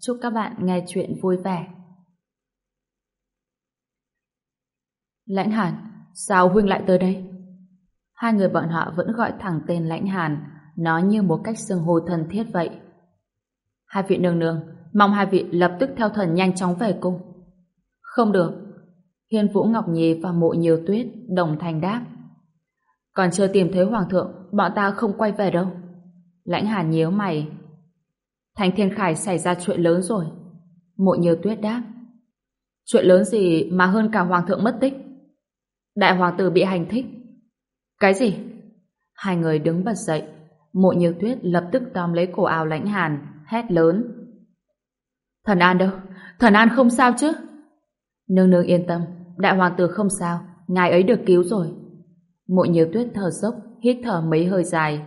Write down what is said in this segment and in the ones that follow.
Chúc các bạn nghe chuyện vui vẻ. Lãnh Hàn, sao Huynh lại tới đây? Hai người bọn họ vẫn gọi thẳng tên Lãnh Hàn, nói như một cách xưng hô thân thiết vậy. Hai vị nương nương, mong hai vị lập tức theo thần nhanh chóng về cung. Không được. Hiên Vũ Ngọc Nhi và mộ nhiều tuyết đồng thành đáp. Còn chưa tìm thấy Hoàng thượng, bọn ta không quay về đâu. Lãnh Hàn nhíu mày, Thành Thiên Khải xảy ra chuyện lớn rồi. Mộ Như tuyết đáp. Chuyện lớn gì mà hơn cả Hoàng thượng mất tích? Đại Hoàng tử bị hành thích. Cái gì? Hai người đứng bật dậy. Mộ Như tuyết lập tức tóm lấy cổ áo lãnh hàn, hét lớn. Thần An đâu? Thần An không sao chứ? Nương nương yên tâm, đại hoàng tử không sao, ngài ấy được cứu rồi. Mộ Như tuyết thở dốc, hít thở mấy hơi dài.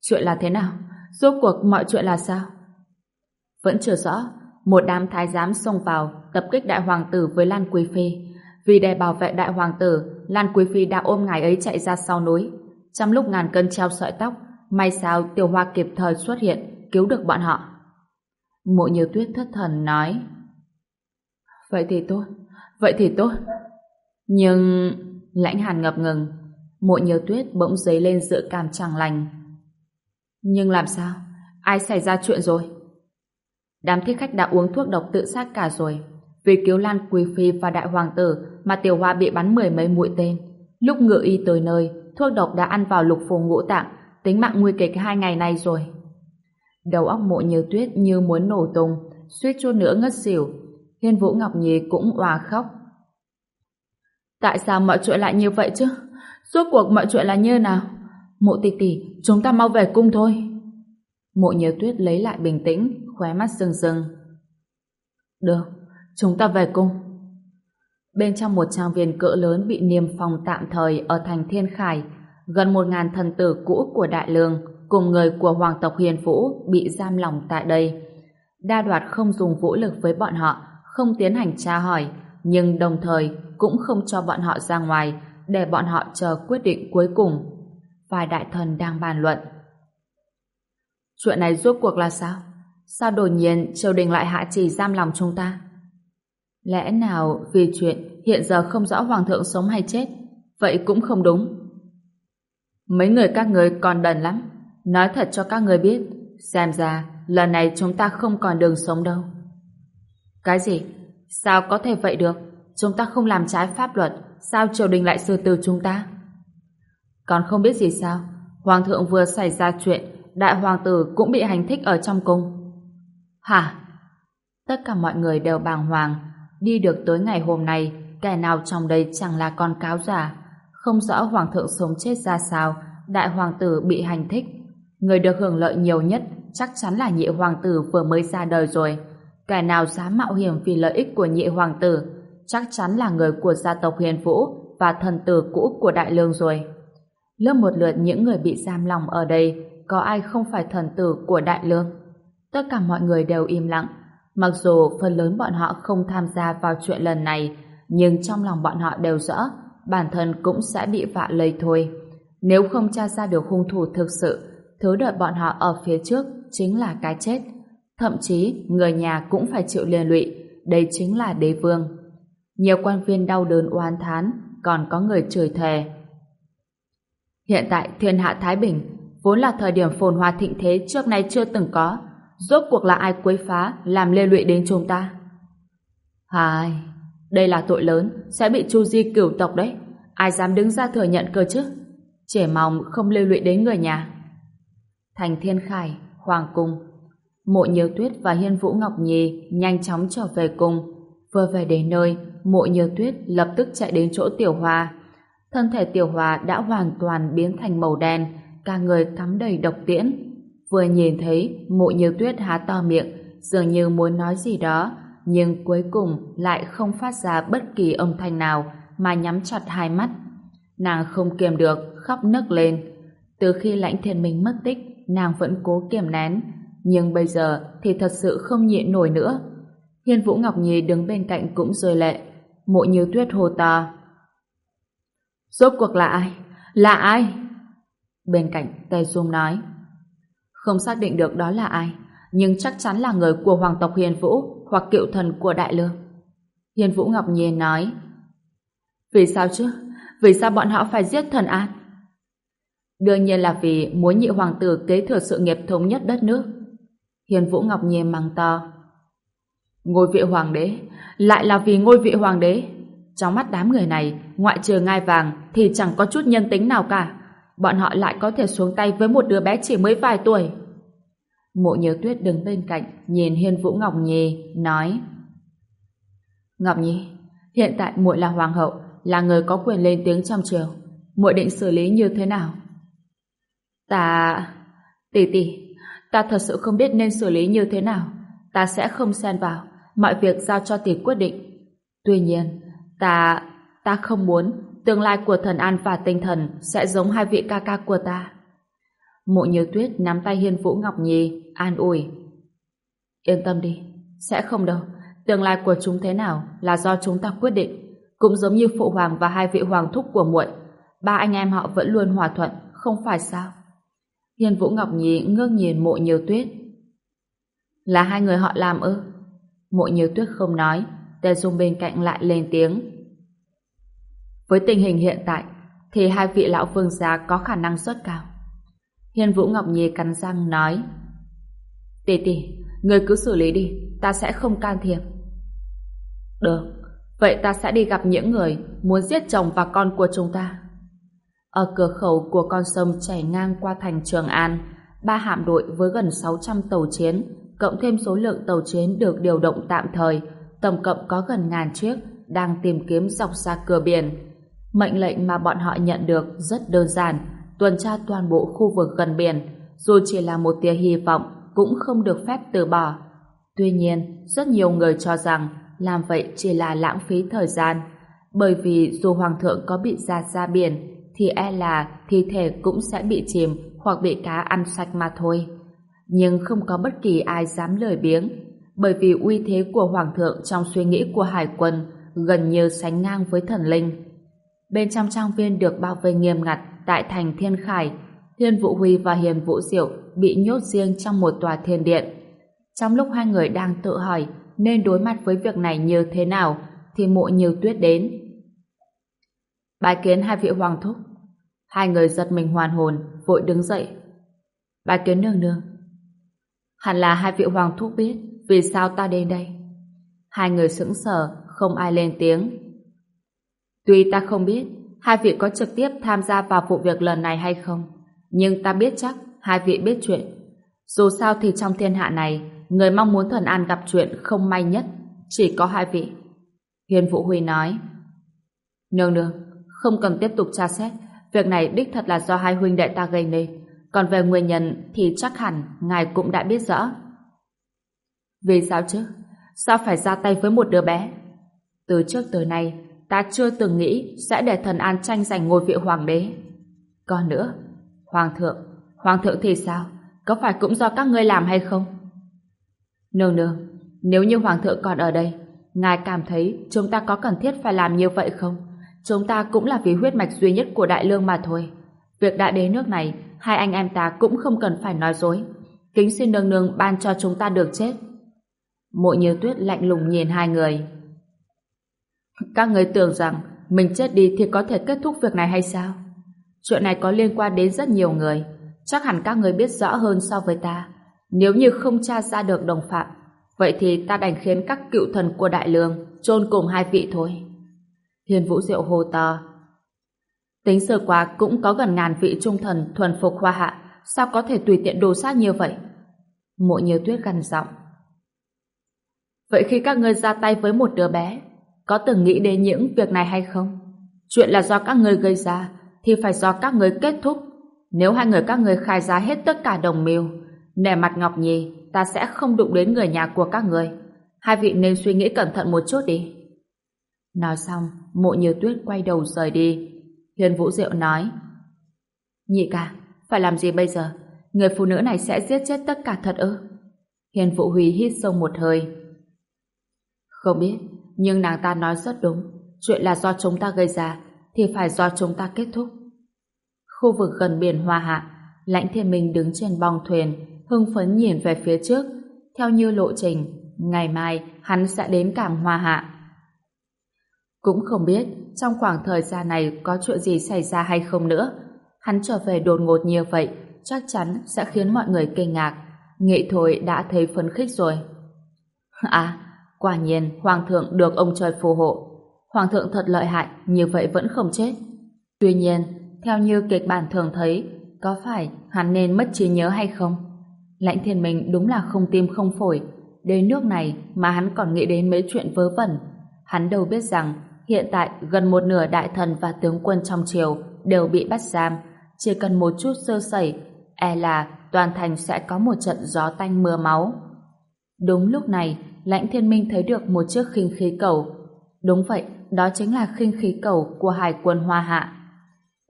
Chuyện là thế nào? Rốt cuộc mọi chuyện là sao? Vẫn chưa rõ, một đám thái giám xông vào tập kích đại hoàng tử với Lan Quý Phi. Vì để bảo vệ đại hoàng tử, Lan Quý Phi đã ôm ngài ấy chạy ra sau núi. Trong lúc ngàn cân treo sợi tóc, may sao Tiểu Hoa kịp thời xuất hiện, cứu được bọn họ. Mộ như tuyết thất thần nói Vậy thì tốt, vậy thì tốt. Nhưng... Lãnh hàn ngập ngừng, mộ Như tuyết bỗng dấy lên dự cảm chẳng lành. Nhưng làm sao? Ai xảy ra chuyện rồi? Đám thiết khách đã uống thuốc độc tự sát cả rồi. Vì cứu Lan Quý Phi và Đại Hoàng tử mà Tiểu Hoa bị bắn mười mấy mũi tên. Lúc ngựa y tới nơi, thuốc độc đã ăn vào lục phủ ngũ tạng, tính mạng nguy kịch hai ngày nay rồi. Đầu óc mộ như tuyết như muốn nổ tung, suýt chút nữa ngất xỉu. Hiên Vũ Ngọc Nhi cũng òa khóc. Tại sao mọi chuyện lại như vậy chứ? Suốt cuộc mọi chuyện là như nào? Mộ tỷ tỷ, chúng ta mau về cung thôi. Mộ nhớ tuyết lấy lại bình tĩnh, khóe mắt rừng rừng. Được, chúng ta về cung. Bên trong một trang viên cỡ lớn bị niêm phong tạm thời ở thành Thiên Khải, gần một ngàn thần tử cũ của Đại Lương cùng người của hoàng tộc Hiền Vũ bị giam lòng tại đây. Đa đoạt không dùng vũ lực với bọn họ, không tiến hành tra hỏi, nhưng đồng thời cũng không cho bọn họ ra ngoài để bọn họ chờ quyết định cuối cùng vài đại thần đang bàn luận. Chuyện này rốt cuộc là sao? Sao đột nhiên triều đình lại hạ chỉ giam lòng chúng ta? Lẽ nào vì chuyện hiện giờ không rõ hoàng thượng sống hay chết? Vậy cũng không đúng. Mấy người các người còn đần lắm. Nói thật cho các người biết, xem ra lần này chúng ta không còn đường sống đâu. Cái gì? Sao có thể vậy được? Chúng ta không làm trái pháp luật, sao triều đình lại xử tử chúng ta? Còn không biết gì sao? Hoàng thượng vừa xảy ra chuyện, đại hoàng tử cũng bị hành thích ở trong cung. Hả? Tất cả mọi người đều bàng hoàng. Đi được tới ngày hôm nay, kẻ nào trong đây chẳng là con cáo già. Không rõ hoàng thượng sống chết ra sao, đại hoàng tử bị hành thích. Người được hưởng lợi nhiều nhất chắc chắn là nhị hoàng tử vừa mới ra đời rồi. Kẻ nào dám mạo hiểm vì lợi ích của nhị hoàng tử chắc chắn là người của gia tộc Hiền Vũ và thần tử cũ của Đại Lương rồi. Lớp một lượt những người bị giam lòng ở đây có ai không phải thần tử của Đại Lương? Tất cả mọi người đều im lặng. Mặc dù phần lớn bọn họ không tham gia vào chuyện lần này, nhưng trong lòng bọn họ đều rõ bản thân cũng sẽ bị vạ lây thôi. Nếu không tra ra được hung thủ thực sự, thứ đợi bọn họ ở phía trước chính là cái chết. Thậm chí, người nhà cũng phải chịu liên lụy, đây chính là đế vương. Nhiều quan viên đau đớn oan thán, còn có người chửi thề. Hiện tại thiên hạ Thái Bình vốn là thời điểm phồn hoa thịnh thế trước nay chưa từng có. Rốt cuộc là ai quấy phá làm lê lụy đến chúng ta? Hai, đây là tội lớn sẽ bị chu di cửu tộc đấy. Ai dám đứng ra thừa nhận cơ chứ? Trẻ mong không lê lụy đến người nhà. Thành Thiên Khải, Hoàng Cung Mộ Nhiều Tuyết và Hiên Vũ Ngọc Nhi nhanh chóng trở về cùng. Vừa về đến nơi, Mộ Nhiều Tuyết lập tức chạy đến chỗ Tiểu Hoa thân thể tiểu hòa đã hoàn toàn biến thành màu đen, cả người cắm đầy độc tiễn. Vừa nhìn thấy, mộ như tuyết há to miệng, dường như muốn nói gì đó, nhưng cuối cùng lại không phát ra bất kỳ âm thanh nào mà nhắm chặt hai mắt. Nàng không kiềm được, khóc nức lên. Từ khi lãnh thiên minh mất tích, nàng vẫn cố kiềm nén, nhưng bây giờ thì thật sự không nhịn nổi nữa. Hiên Vũ Ngọc Nhi đứng bên cạnh cũng rơi lệ. Mộ như tuyết hô to. Rốt cuộc là ai? Là ai? Bên cạnh Tề Dung nói. Không xác định được đó là ai, nhưng chắc chắn là người của hoàng tộc Hiền Vũ hoặc cựu thần của Đại Lương. Hiền Vũ Ngọc Nhi nói. Vì sao chứ? Vì sao bọn họ phải giết thần An? Đương nhiên là vì muốn nhị hoàng tử kế thừa sự nghiệp thống nhất đất nước. Hiền Vũ Ngọc Nhi mắng to. Ngôi vị hoàng đế, lại là vì ngôi vị hoàng đế. Trong mắt đám người này, ngoại trừ ngai vàng thì chẳng có chút nhân tính nào cả. Bọn họ lại có thể xuống tay với một đứa bé chỉ mới vài tuổi. Mộ nhớ tuyết đứng bên cạnh, nhìn Hiên Vũ Ngọc Nhi, nói Ngọc Nhi, hiện tại muội là hoàng hậu, là người có quyền lên tiếng trong triều. muội định xử lý như thế nào? Ta... Tỷ tỷ, ta thật sự không biết nên xử lý như thế nào. Ta sẽ không xen vào, mọi việc giao cho tỷ quyết định. Tuy nhiên, ta ta không muốn tương lai của thần An và tinh thần sẽ giống hai vị ca ca của ta. Mộ như tuyết nắm tay Hiên Vũ Ngọc Nhi, an ủi. Yên tâm đi, sẽ không đâu. Tương lai của chúng thế nào là do chúng ta quyết định. Cũng giống như phụ hoàng và hai vị hoàng thúc của muội, ba anh em họ vẫn luôn hòa thuận, không phải sao? Hiên Vũ Ngọc Nhi ngước nhìn mộ nhiều tuyết. Là hai người họ làm ư? Mộ nhiều tuyết không nói, Tề Dung bên cạnh lại lên tiếng. Với tình hình hiện tại, thì hai vị lão vương gia có khả năng rất cao. Hiên Vũ Ngọc Nhi cắn răng nói Tỷ tỷ, người cứ xử lý đi, ta sẽ không can thiệp. Được, vậy ta sẽ đi gặp những người muốn giết chồng và con của chúng ta. Ở cửa khẩu của con sông chảy ngang qua thành Trường An, ba hạm đội với gần 600 tàu chiến, cộng thêm số lượng tàu chiến được điều động tạm thời, tổng cộng có gần ngàn chiếc, đang tìm kiếm dọc ra cửa biển. Mệnh lệnh mà bọn họ nhận được rất đơn giản, tuần tra toàn bộ khu vực gần biển, dù chỉ là một tia hy vọng cũng không được phép từ bỏ. Tuy nhiên, rất nhiều người cho rằng làm vậy chỉ là lãng phí thời gian, bởi vì dù Hoàng thượng có bị ra ra biển, thì e là thi thể cũng sẽ bị chìm hoặc bị cá ăn sạch mà thôi. Nhưng không có bất kỳ ai dám lời biếng, bởi vì uy thế của Hoàng thượng trong suy nghĩ của Hải quân gần như sánh ngang với thần linh. Bên trong trang viên được bao vây nghiêm ngặt tại thành Thiên Khải, Thiên Vũ Huy và Hiền Vũ Diệu bị nhốt riêng trong một tòa thiên điện. Trong lúc hai người đang tự hỏi nên đối mặt với việc này như thế nào, thì mộ nhiều tuyết đến. Bái kiến hai vị hoàng thúc. Hai người giật mình hoàn hồn, vội đứng dậy. Bái kiến nương nương. Hẳn là hai vị hoàng thúc biết vì sao ta đến đây. Hai người sững sờ, không ai lên tiếng. Tuy ta không biết hai vị có trực tiếp tham gia vào vụ việc lần này hay không, nhưng ta biết chắc hai vị biết chuyện. Dù sao thì trong thiên hạ này, người mong muốn thần an gặp chuyện không may nhất, chỉ có hai vị. Hiền Vũ Huy nói, Nương nương, không cần tiếp tục tra xét, việc này đích thật là do hai huynh đệ ta gây nên, còn về nguyên nhân thì chắc hẳn ngài cũng đã biết rõ. Vì sao chứ? Sao phải ra tay với một đứa bé? Từ trước tới nay, ta chưa từng nghĩ sẽ để thần an tranh giành ngôi vị hoàng đế. Còn nữa, hoàng thượng, hoàng thượng thì sao? Có phải cũng do các ngươi làm hay không? Nương nương, nếu như hoàng thượng còn ở đây, ngài cảm thấy chúng ta có cần thiết phải làm như vậy không? Chúng ta cũng là vì huyết mạch duy nhất của đại lương mà thôi. Việc đã đến nước này, hai anh em ta cũng không cần phải nói dối. Kính xin nương nương ban cho chúng ta được chết. Mộ như tuyết lạnh lùng nhìn hai người. Các người tưởng rằng mình chết đi thì có thể kết thúc việc này hay sao? Chuyện này có liên quan đến rất nhiều người. Chắc hẳn các người biết rõ hơn so với ta. Nếu như không tra ra được đồng phạm, vậy thì ta đành khiến các cựu thần của Đại Lương chôn cùng hai vị thôi. Hiền Vũ Diệu hô to. Tính sơ qua cũng có gần ngàn vị trung thần thuần phục hoa hạ, sao có thể tùy tiện đồ sát như vậy? Mộ như tuyết gần giọng. Vậy khi các ngươi ra tay với một đứa bé, có từng nghĩ đến những việc này hay không? Chuyện là do các người gây ra, thì phải do các người kết thúc. Nếu hai người các người khai ra hết tất cả đồng mưu, nể mặt Ngọc Nhi, ta sẽ không đụng đến người nhà của các người. Hai vị nên suy nghĩ cẩn thận một chút đi. Nói xong, mộ như tuyết quay đầu rời đi. Hiền Vũ Diệu nói Nhị ca, phải làm gì bây giờ? Người phụ nữ này sẽ giết chết tất cả thật ư? Hiền Vũ Huy hít sâu một hơi. Không biết, nhưng nàng ta nói rất đúng. Chuyện là do chúng ta gây ra, thì phải do chúng ta kết thúc. Khu vực gần biển Hoa Hạ, Lãnh Thiên Minh đứng trên bong thuyền, hưng phấn nhìn về phía trước, theo như lộ trình, ngày mai hắn sẽ đến cảng Hoa Hạ. Cũng không biết trong khoảng thời gian này có chuyện gì xảy ra hay không nữa. Hắn trở về đột ngột như vậy chắc chắn sẽ khiến mọi người kinh ngạc. Nghĩ thôi đã thấy phấn khích rồi. À, quả nhiên Hoàng thượng được ông trời phù hộ. Hoàng thượng thật lợi hại, như vậy vẫn không chết. Tuy nhiên, theo như kịch bản thường thấy, có phải hắn nên mất trí nhớ hay không? Lãnh thiên minh đúng là không tim không phổi. Đến nước này mà hắn còn nghĩ đến mấy chuyện vớ vẩn. Hắn đâu biết rằng hiện tại gần một nửa đại thần và tướng quân trong triều đều bị bắt giam. Chỉ cần một chút sơ sẩy, e là toàn thành sẽ có một trận gió tanh mưa máu. Đúng lúc này, lãnh thiên minh thấy được một chiếc khinh khí cầu. Đúng vậy, đó chính là khinh khí cầu của hải quân Hoa Hạ.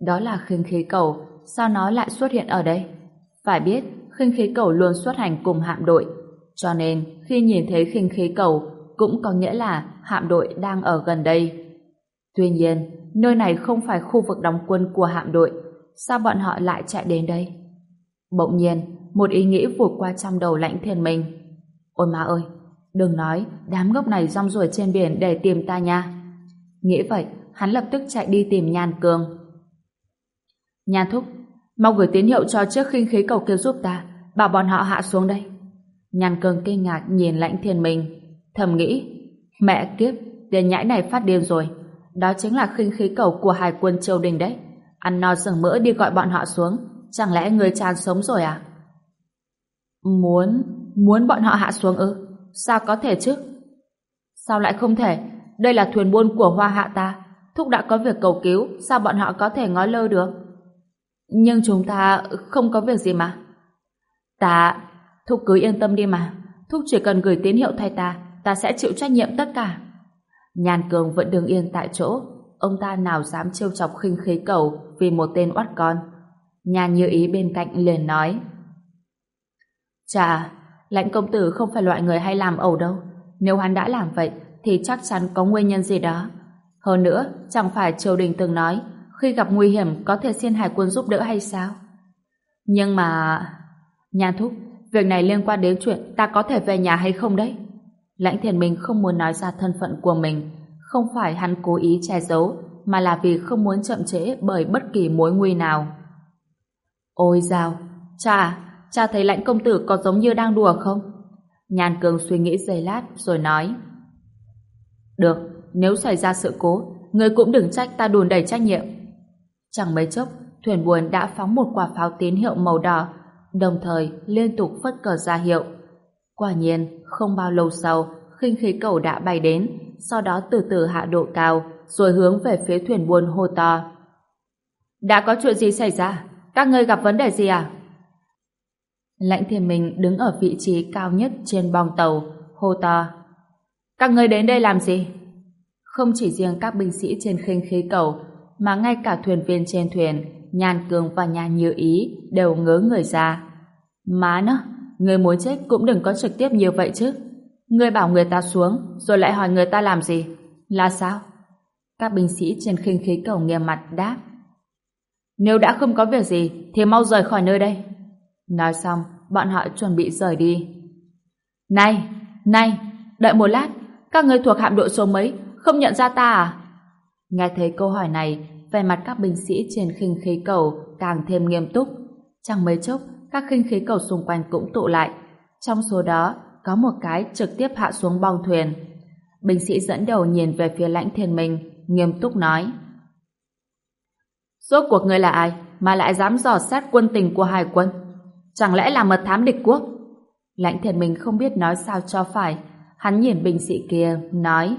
Đó là khinh khí cầu, sao nó lại xuất hiện ở đây? Phải biết, khinh khí cầu luôn xuất hành cùng hạm đội, cho nên khi nhìn thấy khinh khí cầu cũng có nghĩa là hạm đội đang ở gần đây. Tuy nhiên, nơi này không phải khu vực đóng quân của hạm đội, sao bọn họ lại chạy đến đây? Bỗng nhiên, một ý nghĩ vụt qua trong đầu lãnh thiên minh. Ôi má ơi, đừng nói đám ngốc này rong ruổi trên biển để tìm ta nha. Nghĩ vậy, hắn lập tức chạy đi tìm Nhan Cương. Nhan Thúc, mau gửi tín hiệu cho chiếc khinh khí cầu kêu giúp ta, bảo bọn họ hạ xuống đây. Nhan Cương kinh ngạc nhìn lãnh thiên mình, thầm nghĩ, mẹ kiếp, tên nhãi này phát điên rồi. Đó chính là khinh khí cầu của hải quân triều đình đấy. Ăn no rừng mỡ đi gọi bọn họ xuống, chẳng lẽ người tràn sống rồi à? Muốn, muốn bọn họ hạ xuống ư? Sao có thể chứ? Sao lại không thể? Đây là thuyền buôn của hoa hạ ta. Thúc đã có việc cầu cứu, sao bọn họ có thể ngó lơ được? Nhưng chúng ta không có việc gì mà. Ta, Thúc cứ yên tâm đi mà. Thúc chỉ cần gửi tín hiệu thay ta, ta sẽ chịu trách nhiệm tất cả. Nhàn Cường vẫn đứng yên tại chỗ. Ông ta nào dám trêu chọc khinh khí cầu vì một tên oát con. Nhàn như ý bên cạnh liền nói. Chà, lãnh công tử không phải loại người hay làm ẩu đâu. Nếu hắn đã làm vậy, thì chắc chắn có nguyên nhân gì đó. Hơn nữa, chẳng phải triều đình từng nói khi gặp nguy hiểm có thể xin hải quân giúp đỡ hay sao? Nhưng mà... Nhan thúc, việc này liên quan đến chuyện ta có thể về nhà hay không đấy? Lãnh thiền mình không muốn nói ra thân phận của mình. Không phải hắn cố ý che giấu, mà là vì không muốn chậm trễ bởi bất kỳ mối nguy nào. Ôi dào, cha, cha thấy lãnh công tử có giống như đang đùa không? Nhàn cường suy nghĩ giây lát rồi nói. Được, nếu xảy ra sự cố, người cũng đừng trách ta đùn đầy trách nhiệm. Chẳng mấy chốc, thuyền buồn đã phóng một quả pháo tín hiệu màu đỏ, đồng thời liên tục phất cờ ra hiệu. Quả nhiên, không bao lâu sau, khinh khí cầu đã bay đến, sau đó từ từ hạ độ cao, rồi hướng về phía thuyền buôn hô to. Đã có chuyện gì xảy ra? Các ngươi gặp vấn đề gì à? Lãnh thiên minh đứng ở vị trí cao nhất trên bong tàu, hô to. Các người đến đây làm gì? Không chỉ riêng các binh sĩ trên khinh khí cầu, mà ngay cả thuyền viên trên thuyền, Nhan Cường và Nhan Như Ý đều ngớ người ra. Má nó, người muốn chết cũng đừng có trực tiếp như vậy chứ. Người bảo người ta xuống, rồi lại hỏi người ta làm gì? Là sao? Các binh sĩ trên khinh khí cầu nghiêm mặt đáp. Nếu đã không có việc gì, thì mau rời khỏi nơi đây. Nói xong, bọn họ chuẩn bị rời đi. Này, này, đợi một lát, các người thuộc hạm đội số mấy, không nhận ra ta à? Nghe thấy câu hỏi này, vẻ mặt các binh sĩ trên khinh khí cầu càng thêm nghiêm túc. Chẳng mấy chốc, các khinh khí cầu xung quanh cũng tụ lại. Trong số đó, có một cái trực tiếp hạ xuống bong thuyền. Binh sĩ dẫn đầu nhìn về phía lãnh thiên minh, nghiêm túc nói. Rốt cuộc người là ai mà lại dám dò xét quân tình của hải quân? Chẳng lẽ là mật thám địch quốc? Lãnh thiền mình không biết nói sao cho phải. Hắn nhìn binh sĩ kia, nói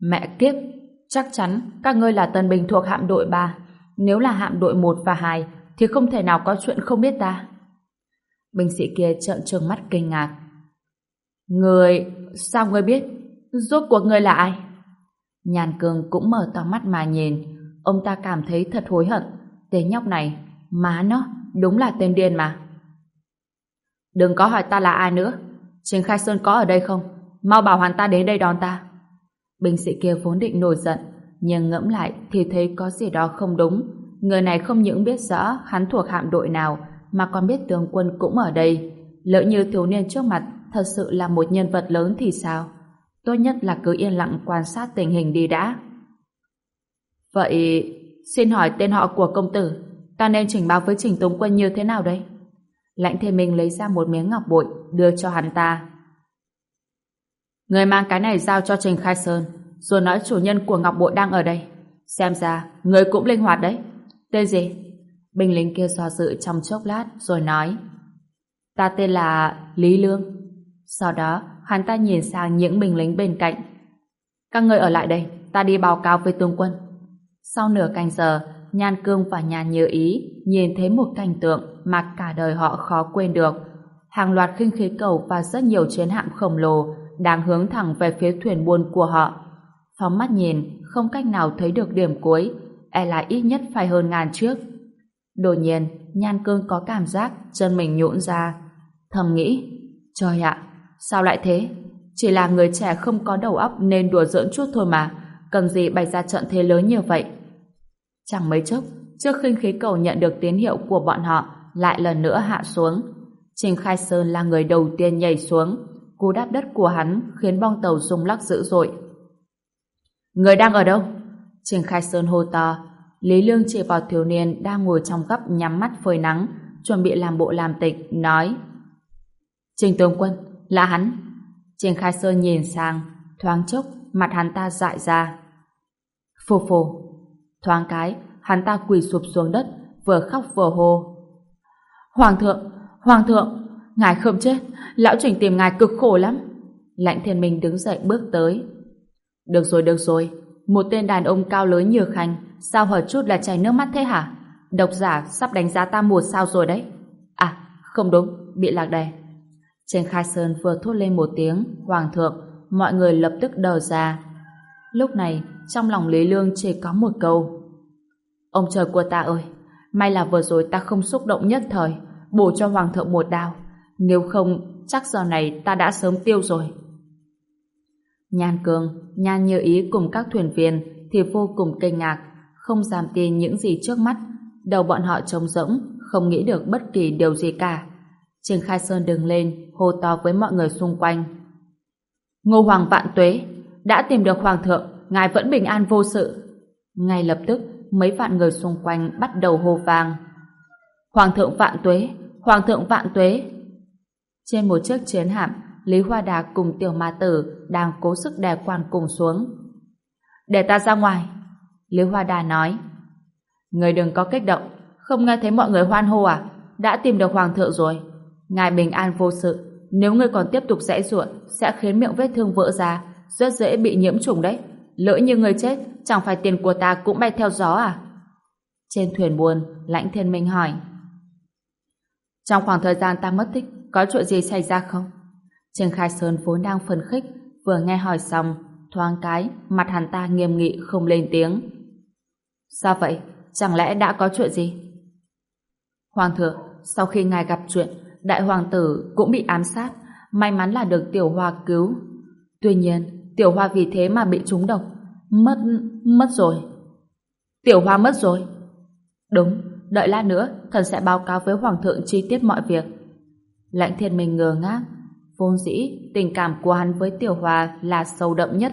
Mẹ kiếp, chắc chắn các ngươi là tân binh thuộc hạm đội 3. Nếu là hạm đội 1 và 2 thì không thể nào có chuyện không biết ta. Binh sĩ kia trợn trừng mắt kinh ngạc. Người... sao người biết? Rốt cuộc người là ai? Nhàn cường cũng mở to mắt mà nhìn. Ông ta cảm thấy thật hối hận. Tên nhóc này, má nó, đúng là tên điên mà. Đừng có hỏi ta là ai nữa. Trình Khai Sơn có ở đây không? Mau bảo hắn ta đến đây đón ta. Binh sĩ kia vốn định nổi giận, nhưng ngẫm lại thì thấy có gì đó không đúng. Người này không những biết rõ hắn thuộc hạm đội nào, mà còn biết tướng quân cũng ở đây. Lỡ như thiếu niên trước mặt thật sự là một nhân vật lớn thì sao? Tốt nhất là cứ yên lặng quan sát tình hình đi đã. Vậy, xin hỏi tên họ của công tử, ta nên trình báo với trình tống quân như thế nào đây? Lãnh thiên minh lấy ra một miếng ngọc bội, đưa cho hắn ta. Người mang cái này giao cho Trình Khai Sơn, rồi nói chủ nhân của ngọc bội đang ở đây. Xem ra, người cũng linh hoạt đấy. Tên gì? Binh lính kia do dự trong chốc lát, rồi nói. Ta tên là Lý Lương. Sau đó, hắn ta nhìn sang những binh lính bên cạnh. Các người ở lại đây, ta đi báo cáo với tướng quân. Sau nửa canh giờ, Nhan Cương và Nhan Như Ý nhìn thấy một cảnh tượng mà cả đời họ khó quên được. Hàng loạt khinh khí cầu và rất nhiều chiến hạm khổng lồ đang hướng thẳng về phía thuyền buôn của họ. Phóng mắt nhìn, không cách nào thấy được điểm cuối, e là ít nhất phải hơn ngàn trước. Đột nhiên, Nhan Cương có cảm giác chân mình nhũn ra. Thầm nghĩ, trời ạ, sao lại thế? Chỉ là người trẻ không có đầu óc nên đùa giỡn chút thôi mà, cần gì bày ra trận thế lớn như vậy. Chẳng mấy chốc, trước khinh khí cầu nhận được tín hiệu của bọn họ lại lần nữa hạ xuống. Trình Khai Sơn là người đầu tiên nhảy xuống, cú đáp đất của hắn khiến bong tàu rung lắc dữ dội. Người đang ở đâu? Trình Khai Sơn hô to. Lý Lương chỉ vào thiếu niên đang ngồi trong góc nhắm mắt phơi nắng, chuẩn bị làm bộ làm tịch, nói Trình Tướng Quân, là hắn. Trình Khai Sơn nhìn sang, thoáng chốc, mặt hắn ta dại ra. Phù phù, Thoáng cái, hắn ta quỳ sụp xuống đất, vừa khóc vừa hô. Hoàng thượng, hoàng thượng, ngài không chết, lão trình tìm ngài cực khổ lắm. Lãnh thiên minh đứng dậy bước tới. Được rồi, được rồi, một tên đàn ông cao lớn như khanh, sao hở chút là chảy nước mắt thế hả? Độc giả sắp đánh giá ta một sao rồi đấy. À, không đúng, bị lạc đề. Trên khai sơn vừa thốt lên một tiếng, hoàng thượng, mọi người lập tức đờ ra. Lúc này, trong lòng Lý Lương chỉ có một câu. Ông trời của ta ơi, may là vừa rồi ta không xúc động nhất thời, bổ cho Hoàng thượng một đao. Nếu không, chắc giờ này ta đã sớm tiêu rồi. Nhan Cường, Nhan Như Ý cùng các thuyền viên thì vô cùng kinh ngạc, không dám tin những gì trước mắt. Đầu bọn họ trống rỗng, không nghĩ được bất kỳ điều gì cả. Trình Khai Sơn đứng lên, hô to với mọi người xung quanh. Ngô Hoàng vạn tuế, đã tìm được Hoàng thượng, ngài vẫn bình an vô sự. Ngay lập tức, mấy vạn người xung quanh bắt đầu hô vang. Hoàng thượng vạn tuế, Hoàng thượng vạn tuế. Trên một chiếc chiến hạm, Lý Hoa Đà cùng tiểu ma tử đang cố sức đè quan cùng xuống. Để ta ra ngoài. Lý Hoa Đà nói. Người đừng có kích động, không nghe thấy mọi người hoan hô à? Đã tìm được Hoàng thượng rồi. Ngài bình an vô sự, nếu ngươi còn tiếp tục rẽ ruộng sẽ khiến miệng vết thương vỡ ra, rất dễ bị nhiễm trùng đấy. Lỡ như người chết, chẳng phải tiền của ta cũng bay theo gió à? Trên thuyền buồn, Lãnh Thiên Minh hỏi. Trong khoảng thời gian ta mất tích, có chuyện gì xảy ra không? Trương Khai Sơn vốn đang phấn khích, vừa nghe hỏi xong, thoáng cái, mặt hắn ta nghiêm nghị không lên tiếng. Sao vậy? Chẳng lẽ đã có chuyện gì? Hoàng thượng, sau khi ngài gặp chuyện, đại hoàng tử cũng bị ám sát, may mắn là được tiểu hoa cứu. Tuy nhiên, Tiểu Hoa vì thế mà bị trúng độc. Mất... mất rồi. Tiểu Hoa mất rồi. Đúng, đợi lát nữa thần sẽ báo cáo với Hoàng thượng chi tiết mọi việc. Lãnh thiên minh ngờ ngác. Vốn dĩ, tình cảm của hắn với Tiểu Hoa là sâu đậm nhất,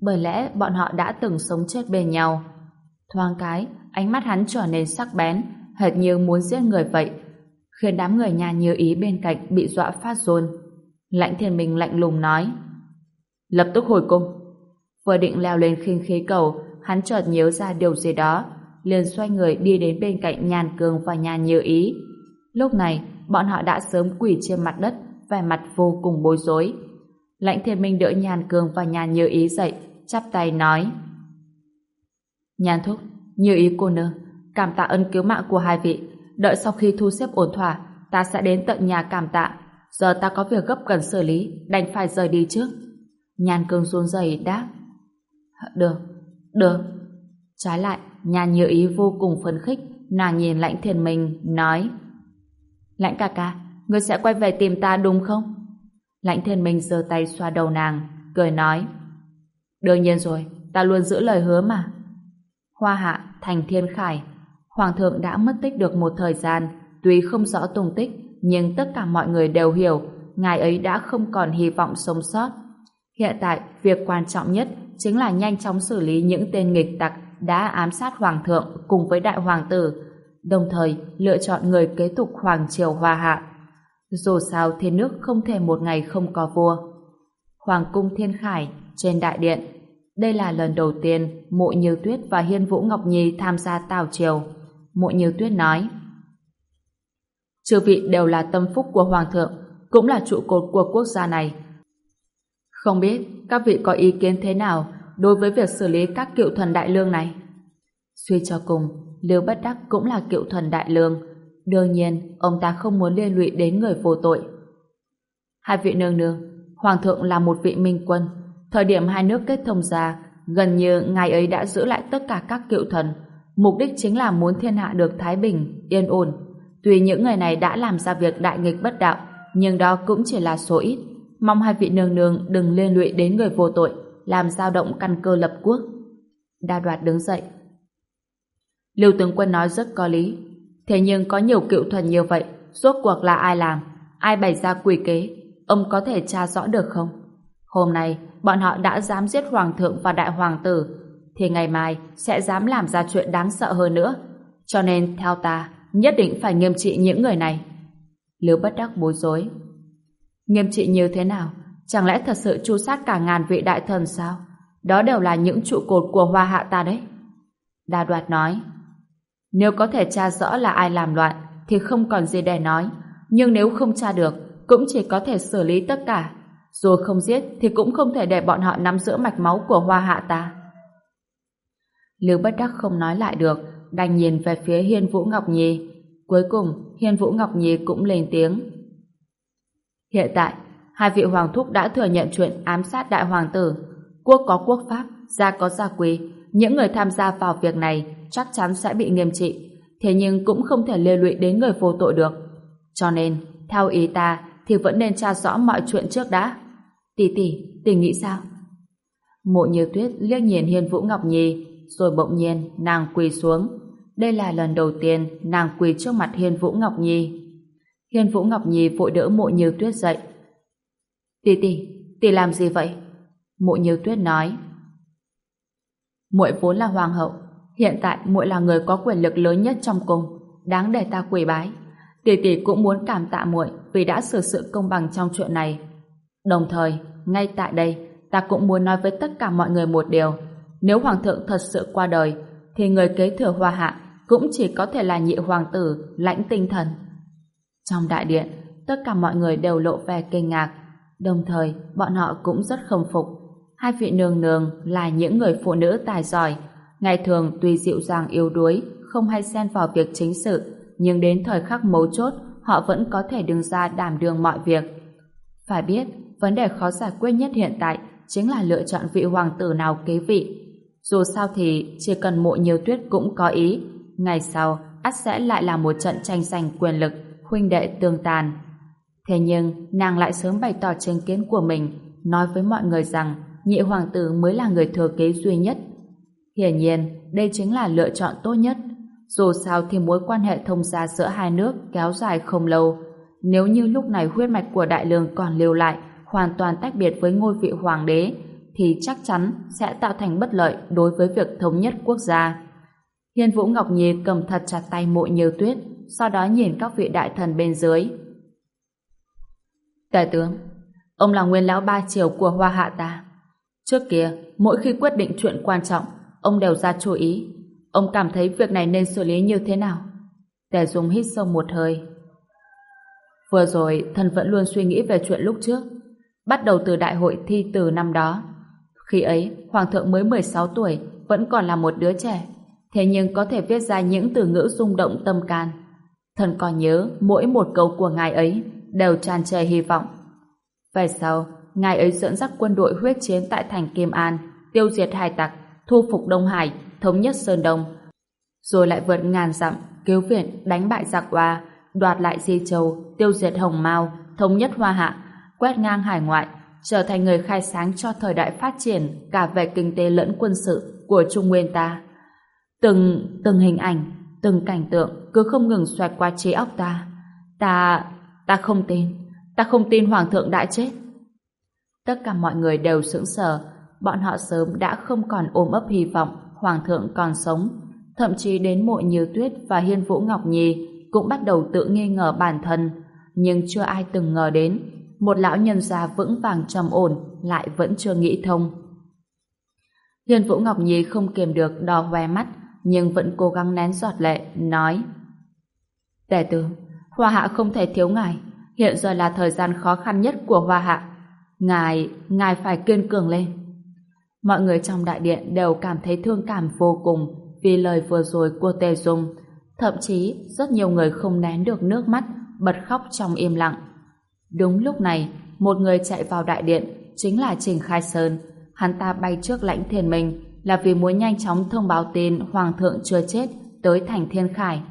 bởi lẽ bọn họ đã từng sống chết bên nhau. Thoáng cái, ánh mắt hắn trở nên sắc bén, hệt như muốn giết người vậy, khiến đám người nhà như ý bên cạnh bị dọa phát run. Lãnh thiên minh lạnh lùng nói lập tức hồi cung. Vừa định leo lên khinh khí cầu, hắn chợt nhớ ra điều gì đó, liền xoay người đi đến bên cạnh Nhàn Cường và Nhàn Như Ý. Lúc này, bọn họ đã sớm quỳ trên mặt đất, vẻ mặt vô cùng bối rối. Lãnh Thiên Minh đỡ Nhàn Cường và Nhàn Như Ý dậy, chắp tay nói: "Nhàn thúc, Như Ý cô nương, cảm tạ ân cứu mạng của hai vị, đợi sau khi thu xếp ổn thỏa, ta sẽ đến tận nhà cảm tạ. Giờ ta có việc gấp cần xử lý, đành phải rời đi trước. Nhan cương run rẩy đáp. Được, được. Trái lại, nhan như ý vô cùng phấn khích, nàng nhìn lãnh thiền mình, nói. Lãnh ca ca, ngươi sẽ quay về tìm ta đúng không? Lãnh thiên minh giơ tay xoa đầu nàng, cười nói. Đương nhiên rồi, ta luôn giữ lời hứa mà. Hoa hạ, thành thiên khải. Hoàng thượng đã mất tích được một thời gian, tuy không rõ tung tích, nhưng tất cả mọi người đều hiểu, ngài ấy đã không còn hy vọng sống sót. Hiện tại, việc quan trọng nhất chính là nhanh chóng xử lý những tên nghịch tặc đã ám sát hoàng thượng cùng với đại hoàng tử, đồng thời lựa chọn người kế tục hoàng triều hoa hạ. Dù sao thiên nước không thể một ngày không có vua. Hoàng cung Thiên Khải, trên đại điện. Đây là lần đầu tiên Mộ Như Tuyết và Hiên Vũ Ngọc Nhi tham gia tào triều. Mộ Như Tuyết nói Chư vị đều là tâm phúc của Hoàng thượng, cũng là trụ cột của quốc gia này. Không biết các vị có ý kiến thế nào đối với việc xử lý các cựu thần đại lương này? Suy cho cùng, Liêu Bất Đắc cũng là cựu thần đại lương, Đương nhiên, ông ta không muốn liên lụy đến người vô tội. Hai vị nương nương, Hoàng thượng là một vị minh quân. Thời điểm hai nước kết thông ra, gần như ngài ấy đã giữ lại tất cả các cựu thần. Mục đích chính là muốn thiên hạ được thái bình, yên ổn. Tuy những người này đã làm ra việc đại nghịch bất đạo, nhưng đó cũng chỉ là số ít. Mong hai vị nương nương đừng liên lụy đến người vô tội, làm dao động căn cơ lập quốc. Đa đoạt đứng dậy. Lưu tướng quân nói rất có lý, Thế nhưng có nhiều cựu thần như vậy, rốt cuộc là ai làm? Ai bày ra quỷ kế? Ông có thể tra rõ được không? Hôm nay, bọn họ đã dám giết hoàng thượng và đại hoàng tử, thì ngày mai sẽ dám làm ra chuyện đáng sợ hơn nữa. Cho nên, theo ta, nhất định phải nghiêm trị những người này. Lưu bất đắc bối rối. Nghiêm trị như thế nào? Chẳng lẽ thật sự chu sát cả ngàn vị đại thần sao? Đó đều là những trụ cột của hoa hạ ta đấy. Đa đoạt nói, nếu có thể tra rõ là ai làm loạn thì không còn gì để nói. Nhưng nếu không tra được, cũng chỉ có thể xử lý tất cả. Dù không giết thì cũng không thể để bọn họ nắm giữ mạch máu của hoa hạ ta. Lưu bất đắc không nói lại được, đành nhìn về phía Hiên Vũ Ngọc Nhi. Cuối cùng, Hiên Vũ Ngọc Nhi cũng lên tiếng. Hiện tại, hai vị hoàng thúc đã thừa nhận chuyện ám sát đại hoàng tử. Quốc có quốc pháp, gia có gia quy. Những người tham gia vào việc này chắc chắn sẽ bị nghiêm trị, thế nhưng cũng không thể lê lụy đến người vô tội được. Cho nên, theo ý ta, thì vẫn nên tra rõ mọi chuyện trước đã. Tỷ tỷ, tỷ nghĩ sao? Mộ như tuyết liếc nhìn Hiên Vũ Ngọc Nhi, rồi bỗng nhiên nàng quỳ xuống. Đây là lần đầu tiên nàng quỳ trước mặt Hiên Vũ Ngọc Nhi. Hiên Vũ Ngọc Nhi vội đỡ mộ như tuyết dậy. Tỷ tỷ, tỷ làm gì vậy? Mộ như tuyết nói. muội vốn là hoàng hậu, Hiện tại muội là người có quyền lực lớn nhất trong cung, đáng để ta quỳ bái. Tỷ tỷ cũng muốn cảm tạ muội vì đã xử sự công bằng trong chuyện này. Đồng thời, ngay tại đây, ta cũng muốn nói với tất cả mọi người một điều. Nếu hoàng thượng thật sự qua đời, thì người kế thừa hoa hạ cũng chỉ có thể là nhị hoàng tử lãnh tinh thần. Trong đại điện, tất cả mọi người đều lộ vẻ kinh ngạc, đồng thời bọn họ cũng rất khâm phục. Hai vị nương nương là những người phụ nữ tài giỏi, Ngày thường tuy dịu dàng yếu đuối, không hay xen vào việc chính sự, nhưng đến thời khắc mấu chốt, họ vẫn có thể đứng ra đảm đương mọi việc. Phải biết, vấn đề khó giải quyết nhất hiện tại chính là lựa chọn vị hoàng tử nào kế vị. Dù sao thì chỉ cần mộ nhiều tuyết cũng có ý, ngày sau ắt sẽ lại là một trận tranh giành quyền lực, huynh đệ tương tàn. Thế nhưng, nàng lại sớm bày tỏ chính kiến của mình, nói với mọi người rằng nhị hoàng tử mới là người thừa kế duy nhất Hiển nhiên, đây chính là lựa chọn tốt nhất. Dù sao thì mối quan hệ thông gia giữa hai nước kéo dài không lâu. Nếu như lúc này huyết mạch của đại lương còn lưu lại, hoàn toàn tách biệt với ngôi vị hoàng đế, thì chắc chắn sẽ tạo thành bất lợi đối với việc thống nhất quốc gia. Hiên Vũ Ngọc Nhi cầm thật chặt tay mộ như tuyết, sau đó nhìn các vị đại thần bên dưới. Tề tướng, ông là nguyên lão ba triều của hoa hạ ta. Trước kia, mỗi khi quyết định chuyện quan trọng, ông đều ra chú ý. Ông cảm thấy việc này nên xử lý như thế nào? Tề Dung hít sâu một hơi. Vừa rồi, thần vẫn luôn suy nghĩ về chuyện lúc trước. Bắt đầu từ đại hội thi từ năm đó. Khi ấy, Hoàng thượng mới 16 tuổi, vẫn còn là một đứa trẻ. Thế nhưng có thể viết ra những từ ngữ rung động tâm can. Thần còn nhớ mỗi một câu của ngài ấy đều tràn trề hy vọng. Về sau, ngài ấy dẫn dắt quân đội huyết chiến tại thành Kim An, tiêu diệt hải tặc, thu phục Đông Hải, thống nhất Sơn Đông, rồi lại vượt ngàn dặm, cứu viện, đánh bại giặc oa, đoạt lại Di Châu, tiêu diệt Hồng Mao, thống nhất Hoa Hạ, quét ngang hải ngoại, trở thành người khai sáng cho thời đại phát triển cả về kinh tế lẫn quân sự của Trung Nguyên ta. Từng, từng hình ảnh, từng cảnh tượng cứ không ngừng xoẹt qua trí óc ta. Ta, ta không tin, ta không tin Hoàng thượng đã chết. Tất cả mọi người đều sững sờ, bọn họ sớm đã không còn ôm ấp hy vọng Hoàng thượng còn sống. Thậm chí đến mộ như tuyết và hiên vũ Ngọc Nhi cũng bắt đầu tự nghi ngờ bản thân, nhưng chưa ai từng ngờ đến một lão nhân già vững vàng trầm ổn lại vẫn chưa nghĩ thông. Hiên Vũ Ngọc Nhi không kiềm được đỏ hoe mắt, nhưng vẫn cố gắng nén giọt lệ, nói Tề tướng, Hoa Hạ không thể thiếu ngài, hiện giờ là thời gian khó khăn nhất của Hoa Hạ. Ngài, ngài phải kiên cường lên. Mọi người trong đại điện đều cảm thấy thương cảm vô cùng vì lời vừa rồi của Tề Dung. Thậm chí, rất nhiều người không nén được nước mắt, bật khóc trong im lặng. Đúng lúc này, một người chạy vào đại điện, chính là Trình Khai Sơn. Hắn ta bay trước lãnh thiền mình, là vì muốn nhanh chóng thông báo tin Hoàng thượng chưa chết tới thành Thiên Khải.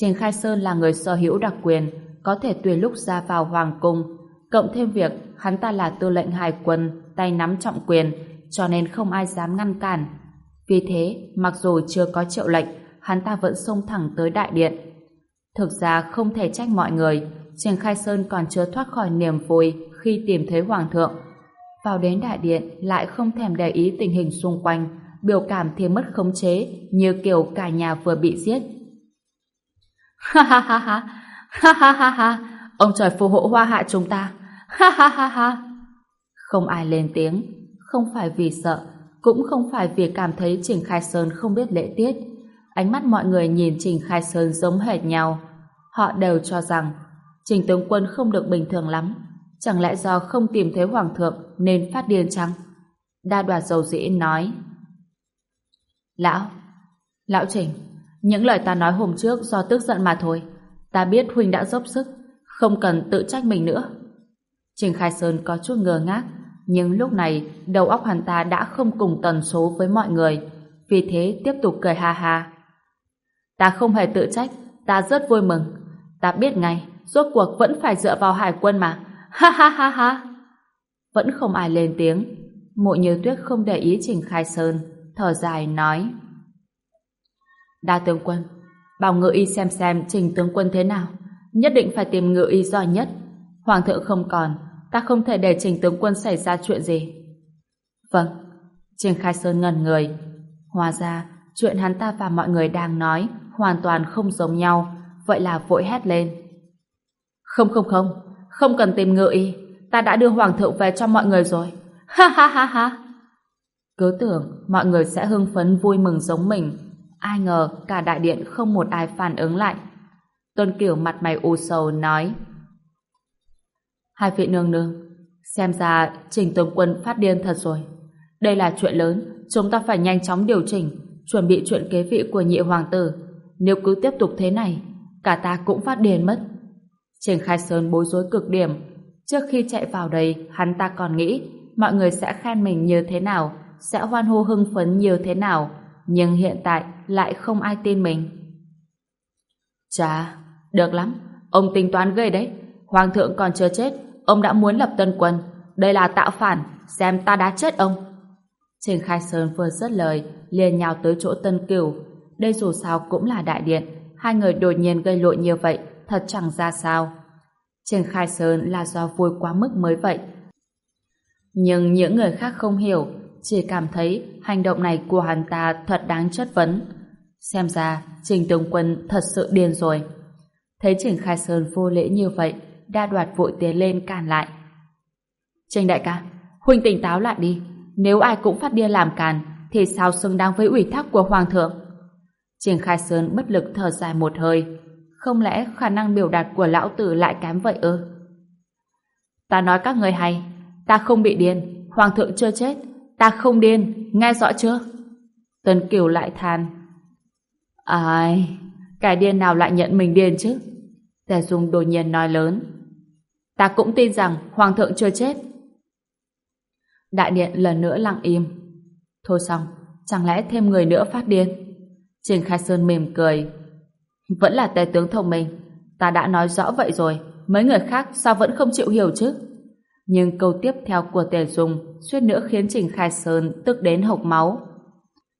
Trình Khai Sơn là người sở hữu đặc quyền, có thể tùy lúc ra vào Hoàng cung, cộng thêm việc hắn ta là tư lệnh hải quân, tay nắm trọng quyền, cho nên không ai dám ngăn cản. Vì thế, mặc dù chưa có triệu lệnh, hắn ta vẫn xông thẳng tới đại điện. Thực ra không thể trách mọi người, Trình Khai Sơn còn chưa thoát khỏi niềm vui khi tìm thấy Hoàng thượng. Vào đến đại điện lại không thèm để ý tình hình xung quanh, biểu cảm thì mất khống chế như kiểu cả nhà vừa bị giết. Ha ha ha ha, ha ha ha ha, ông trời phù hộ hoa hạ chúng ta, ha ha ha ha. Không ai lên tiếng, không phải vì sợ, cũng không phải vì cảm thấy Trình Khai Sơn không biết lễ tiết. Ánh mắt mọi người nhìn Trình Khai Sơn giống hệt nhau. Họ đều cho rằng Trình tướng quân không được bình thường lắm. Chẳng lẽ do không tìm thấy hoàng thượng nên phát điên chăng? Đa đoạt dầu dĩ nói. Lão, lão Trình, những lời ta nói hôm trước do tức giận mà thôi. Ta biết Huynh đã dốc sức, không cần tự trách mình nữa. Trình Khai Sơn có chút ngơ ngác, nhưng lúc này đầu óc hắn ta đã không cùng tần số với mọi người, vì thế tiếp tục cười ha ha. Ta không hề tự trách, ta rất vui mừng. Ta biết ngay, rốt cuộc vẫn phải dựa vào hải quân mà. Ha ha ha ha. Vẫn không ai lên tiếng. Mộ như tuyết không để ý Trình Khai Sơn, thở dài nói. Đa tướng quân, bảo ngự y xem xem Trình tướng quân thế nào. Nhất định phải tìm ngự y giỏi nhất. Hoàng thượng không còn, ta không thể để Trình tướng quân xảy ra chuyện gì. Vâng, Trình Khai Sơn ngẩn người. Hóa ra, chuyện hắn ta và mọi người đang nói hoàn toàn không giống nhau, vậy là vội hét lên. Không không không, không cần tìm ngự y, ta đã đưa hoàng thượng về cho mọi người rồi. Ha ha ha ha. Cứ tưởng mọi người sẽ hưng phấn vui mừng giống mình, ai ngờ cả đại điện không một ai phản ứng lại. Tôn Kiều mặt mày u sầu nói Hai vị nương nương, xem ra Trình Tướng Quân phát điên thật rồi. Đây là chuyện lớn, chúng ta phải nhanh chóng điều chỉnh, chuẩn bị chuyện kế vị của nhị hoàng tử. Nếu cứ tiếp tục thế này, cả ta cũng phát điên mất. Trình Khai Sơn bối rối cực điểm. Trước khi chạy vào đây, hắn ta còn nghĩ mọi người sẽ khen mình như thế nào, sẽ hoan hô hưng phấn như thế nào, nhưng hiện tại lại không ai tin mình. Chà, được lắm, ông tính toán ghê đấy. Hoàng thượng còn chưa chết, ông đã muốn lập tân quân. Đây là tạo phản, xem ta đã chết ông. Trình Khai Sơn vừa dứt lời, liền nhào tới chỗ tân cửu. Đây dù sao cũng là đại điện, hai người đột nhiên gây lộn như vậy, thật chẳng ra sao. Trình Khai Sơn là do vui quá mức mới vậy. Nhưng những người khác không hiểu, chỉ cảm thấy hành động này của hắn ta thật đáng chất vấn. Xem ra Trình Tướng Quân thật sự điên rồi. Thấy Trình Khai Sơn vô lễ như vậy, đa đoạt vội tiến lên cản lại. Trình đại ca, huynh tỉnh táo lại đi. Nếu ai cũng phát điên làm càn, thì sao xứng đáng với ủy thác của Hoàng thượng? Trình Khai Sơn bất lực thở dài một hơi, không lẽ khả năng biểu đạt của lão tử lại kém vậy ư? Ta nói các người hay, ta không bị điên, hoàng thượng chưa chết, ta không điên, nghe rõ chưa? Tần Kiều lại than. Ai, Cái điên nào lại nhận mình điên chứ? Tề Dung đột nhiên nói lớn. Ta cũng tin rằng Hoàng thượng chưa chết. Đại điện lần nữa lặng im. Thôi xong, chẳng lẽ thêm người nữa phát điên? Trình Khai Sơn mỉm cười. Vẫn là tề tướng thông minh. Ta đã nói rõ vậy rồi. Mấy người khác sao vẫn không chịu hiểu chứ? Nhưng câu tiếp theo của Tề Dung suýt nữa khiến Trình Khai Sơn tức đến hộc máu.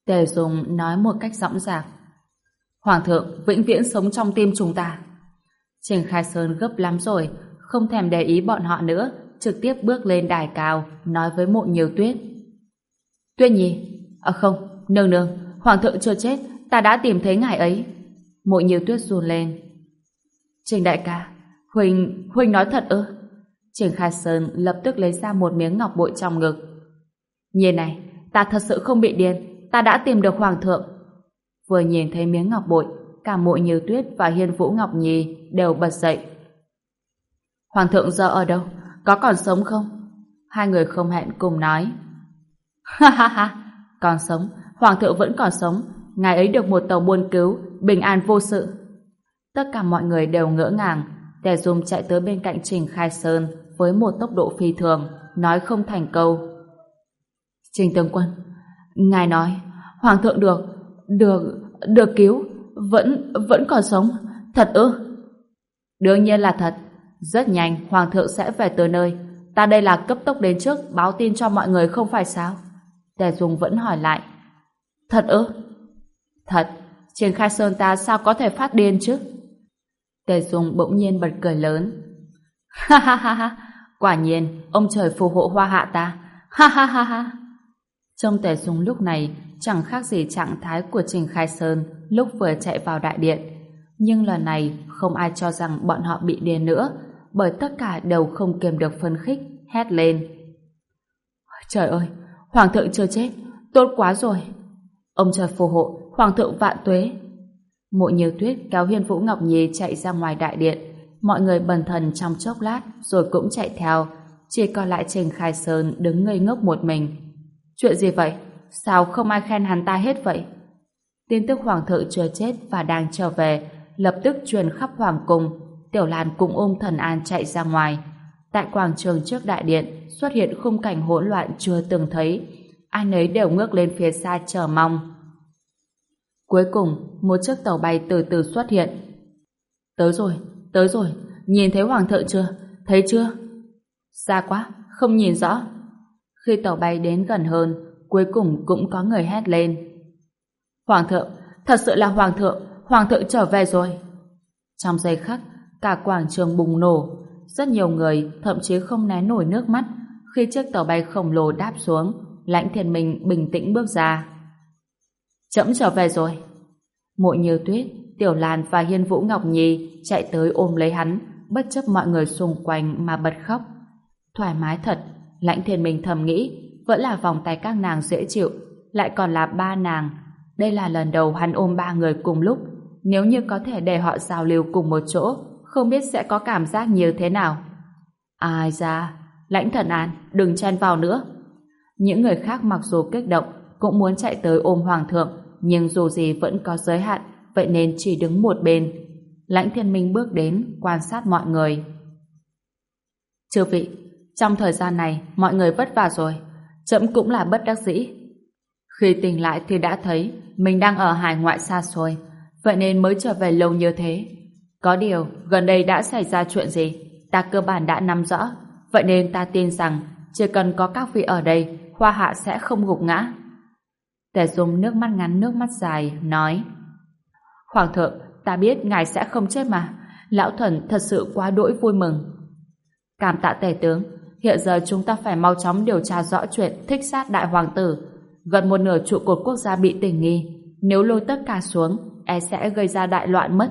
Tề Dung nói một cách rõ ràng. Hoàng thượng vĩnh viễn sống trong tim chúng ta. Trình Khai Sơn gấp lắm rồi, không thèm để ý bọn họ nữa, trực tiếp bước lên đài cao, nói với mộ nhiều tuyết. Tuyết nhi, à không, nương nương, Hoàng thượng chưa chết, ta đã tìm thấy ngài ấy. Mộ nhiều tuyết run lên. Trình đại ca, Huỳnh, Huỳnh nói thật ư? Trình Khai Sơn lập tức lấy ra một miếng ngọc bội trong ngực. Nhìn này, ta thật sự không bị điên, ta đã tìm được Hoàng thượng. Vừa nhìn thấy miếng ngọc bội, cả mộ như tuyết và hiên vũ ngọc nhi đều bật dậy. Hoàng thượng giờ ở đâu? Có còn sống không? Hai người không hẹn cùng nói. Ha ha ha, còn sống, Hoàng thượng vẫn còn sống, ngài ấy được một tàu buôn cứu, bình an vô sự. Tất cả mọi người đều ngỡ ngàng, Tề Dung chạy tới bên cạnh Trình Khai Sơn với một tốc độ phi thường, nói không thành câu. Trình tướng quân, ngài nói, Hoàng thượng được, được, được cứu, vẫn, vẫn còn sống, thật ư? Đương nhiên là thật, rất nhanh Hoàng thượng sẽ về tới nơi, ta đây là cấp tốc đến trước báo tin cho mọi người không phải sao? Tề Dung vẫn hỏi lại. Thật ư? Thật, trên Khai Sơn ta sao có thể phát điên chứ? Tề Dung bỗng nhiên bật cười lớn. Ha ha ha ha, quả nhiên, ông trời phù hộ hoa hạ ta. Ha ha ha ha. Trong Tề Dung lúc này chẳng khác gì trạng thái của Trình Khai Sơn lúc vừa chạy vào đại điện. Nhưng lần này không ai cho rằng bọn họ bị điên nữa, bởi tất cả đều không kiềm được phân khích, hét lên. Trời ơi, Hoàng thượng chưa chết, tốt quá rồi. Ông trời phù hộ, Hoàng thượng vạn tuế. Mộ nhiều tuyết kéo Hiên Vũ Ngọc Nhi chạy ra ngoài đại điện. Mọi người bần thần trong chốc lát rồi cũng chạy theo. Chỉ còn lại Trình Khai Sơn đứng ngây ngốc một mình. Chuyện gì vậy? Sao không ai khen hắn ta hết vậy? Tin tức Hoàng thượng chưa chết và đang trở về lập tức truyền khắp Hoàng cung. Tiểu Lan cùng ôm thần an chạy ra ngoài. Tại quảng trường trước đại điện xuất hiện khung cảnh hỗn loạn chưa từng thấy. Ai nấy đều ngước lên phía xa chờ mong. Cuối cùng, một chiếc tàu bay từ từ xuất hiện. Tới rồi, tới rồi, nhìn thấy Hoàng thượng chưa? Thấy chưa? Xa quá, không nhìn rõ. Khi tàu bay đến gần hơn, cuối cùng cũng có người hét lên. Hoàng thượng, thật sự là Hoàng thượng, Hoàng thượng trở về rồi. Trong giây khắc, cả quảng trường bùng nổ, rất nhiều người thậm chí không né nổi nước mắt khi chiếc tàu bay khổng lồ đáp xuống, lãnh thiên minh bình tĩnh bước ra. Chậm trở về rồi. Mộ như tuyết, Tiểu Lan và Hiên Vũ Ngọc Nhi chạy tới ôm lấy hắn, bất chấp mọi người xung quanh mà bật khóc. Thoải mái thật, lãnh thiên minh thầm nghĩ, vẫn là vòng tay các nàng dễ chịu, lại còn là ba nàng. Đây là lần đầu hắn ôm ba người cùng lúc, nếu như có thể để họ giao lưu cùng một chỗ, không biết sẽ có cảm giác như thế nào. Ai ra, lãnh thần an, đừng chen vào nữa. Những người khác mặc dù kích động, cũng muốn chạy tới ôm hoàng thượng, nhưng dù gì vẫn có giới hạn, vậy nên chỉ đứng một bên. Lãnh thiên minh bước đến, quan sát mọi người. Chư vị, trong thời gian này, mọi người vất vả rồi. Chậm cũng là bất đắc dĩ. Khi tỉnh lại thì đã thấy mình đang ở hải ngoại xa xôi, vậy nên mới trở về lâu như thế. Có điều, gần đây đã xảy ra chuyện gì, ta cơ bản đã nắm rõ, vậy nên ta tin rằng chỉ cần có các vị ở đây, Hoa Hạ sẽ không gục ngã. Tề Dung nước mắt ngắn nước mắt dài, nói Hoàng thượng, ta biết ngài sẽ không chết mà. Lão thần thật sự quá đỗi vui mừng. Cảm tạ tề tướng, hiện giờ chúng ta phải mau chóng điều tra rõ chuyện thích sát đại hoàng tử. Gần một nửa trụ cột quốc gia bị tình nghi. Nếu lôi tất cả xuống, e sẽ gây ra đại loạn mất.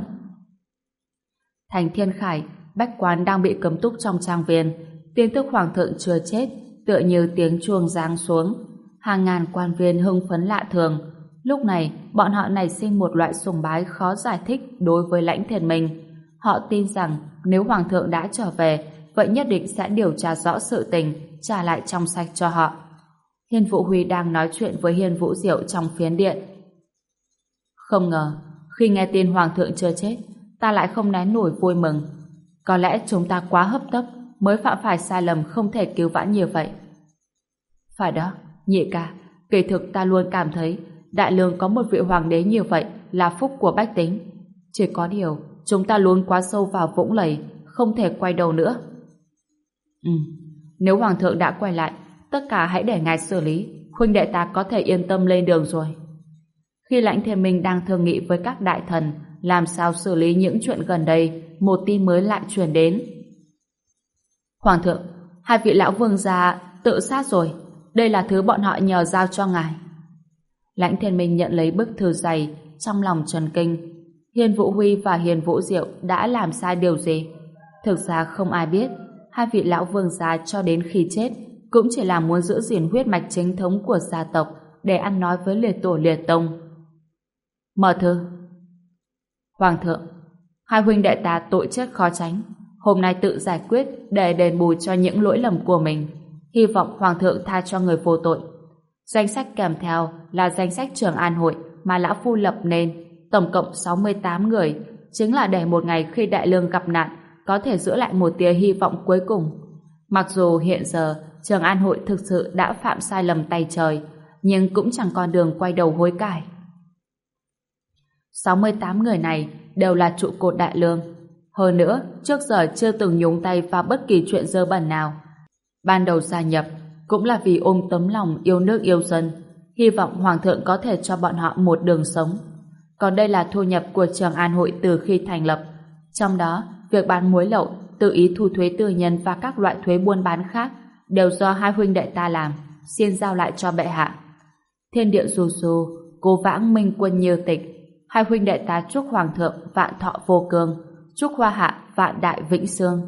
Thành Thiên Khải, Bách Quán đang bị cấm túc trong trang viên. Tin tức hoàng thượng chưa chết, tựa như tiếng chuông giáng xuống hàng ngàn quan viên hưng phấn lạ thường. Lúc này, bọn họ nảy sinh một loại sùng bái khó giải thích đối với lãnh thiền mình Họ tin rằng nếu Hoàng thượng đã trở về, vậy nhất định sẽ điều tra rõ sự tình, trả lại trong sạch cho họ. Hiên Vũ Huy đang nói chuyện với Hiên Vũ Diệu trong phiến điện. Không ngờ, Khi nghe tin Hoàng thượng chưa chết, ta lại không nén nổi vui mừng. Có lẽ chúng ta quá hấp tấp mới phạm phải sai lầm không thể cứu vãn như vậy. Phải đó, nhị ca, kỳ thực ta luôn cảm thấy Đại Lương có một vị hoàng đế như vậy là phúc của bách tính. Chỉ có điều, chúng ta luôn quá sâu vào vũng lầy, không thể quay đầu nữa. Ừ, nếu hoàng thượng đã quay lại, tất cả hãy để ngài xử lý, huynh đệ ta có thể yên tâm lên đường rồi. Khi lãnh thiên minh đang thương nghị với các đại thần làm sao xử lý những chuyện gần đây, một tin mới lại truyền đến. Hoàng thượng, hai vị lão vương gia tự sát rồi. Đây là thứ bọn họ nhờ giao cho ngài. Lãnh thiên minh nhận lấy bức thư dày, trong lòng trần kinh. Hiền Vũ Huy và Hiền Vũ Diệu đã làm sai điều gì? Thực ra không ai biết. Hai vị lão vương gia cho đến khi chết cũng chỉ là muốn giữ gìn huyết mạch chính thống của gia tộc để ăn nói với liệt tổ liệt tông. Mở thư. Hoàng thượng, hai huynh đệ ta tội chết khó tránh. Hôm nay tự giải quyết để đền bù cho những lỗi lầm của mình. Hy vọng Hoàng thượng tha cho người vô tội. Danh sách kèm theo là danh sách trường an hội mà Lão Phu lập nên, tổng cộng 68 người, chính là để một ngày khi đại lương gặp nạn có thể giữ lại một tia hy vọng cuối cùng. Mặc dù hiện giờ Trường An Hội thực sự đã phạm sai lầm tay trời, nhưng cũng chẳng còn đường quay đầu hối cải. 68 người này đều là trụ cột đại lương. Hơn nữa, trước giờ chưa từng nhúng tay vào bất kỳ chuyện dơ bẩn nào. Ban đầu gia nhập cũng là vì ôm tấm lòng yêu nước yêu dân, hy vọng Hoàng thượng có thể cho bọn họ một đường sống. Còn đây là thu nhập của Trường An Hội từ khi thành lập. Trong đó, việc bán muối lậu, tự ý thu thuế tư nhân và các loại thuế buôn bán khác đều do hai huynh đệ ta làm, xin giao lại cho bệ hạ. Thiên địa dù dù, cố vãng minh quân như tịch, hai huynh đệ ta chúc hoàng thượng vạn thọ vô cương, chúc hoa hạ vạn đại vĩnh sương.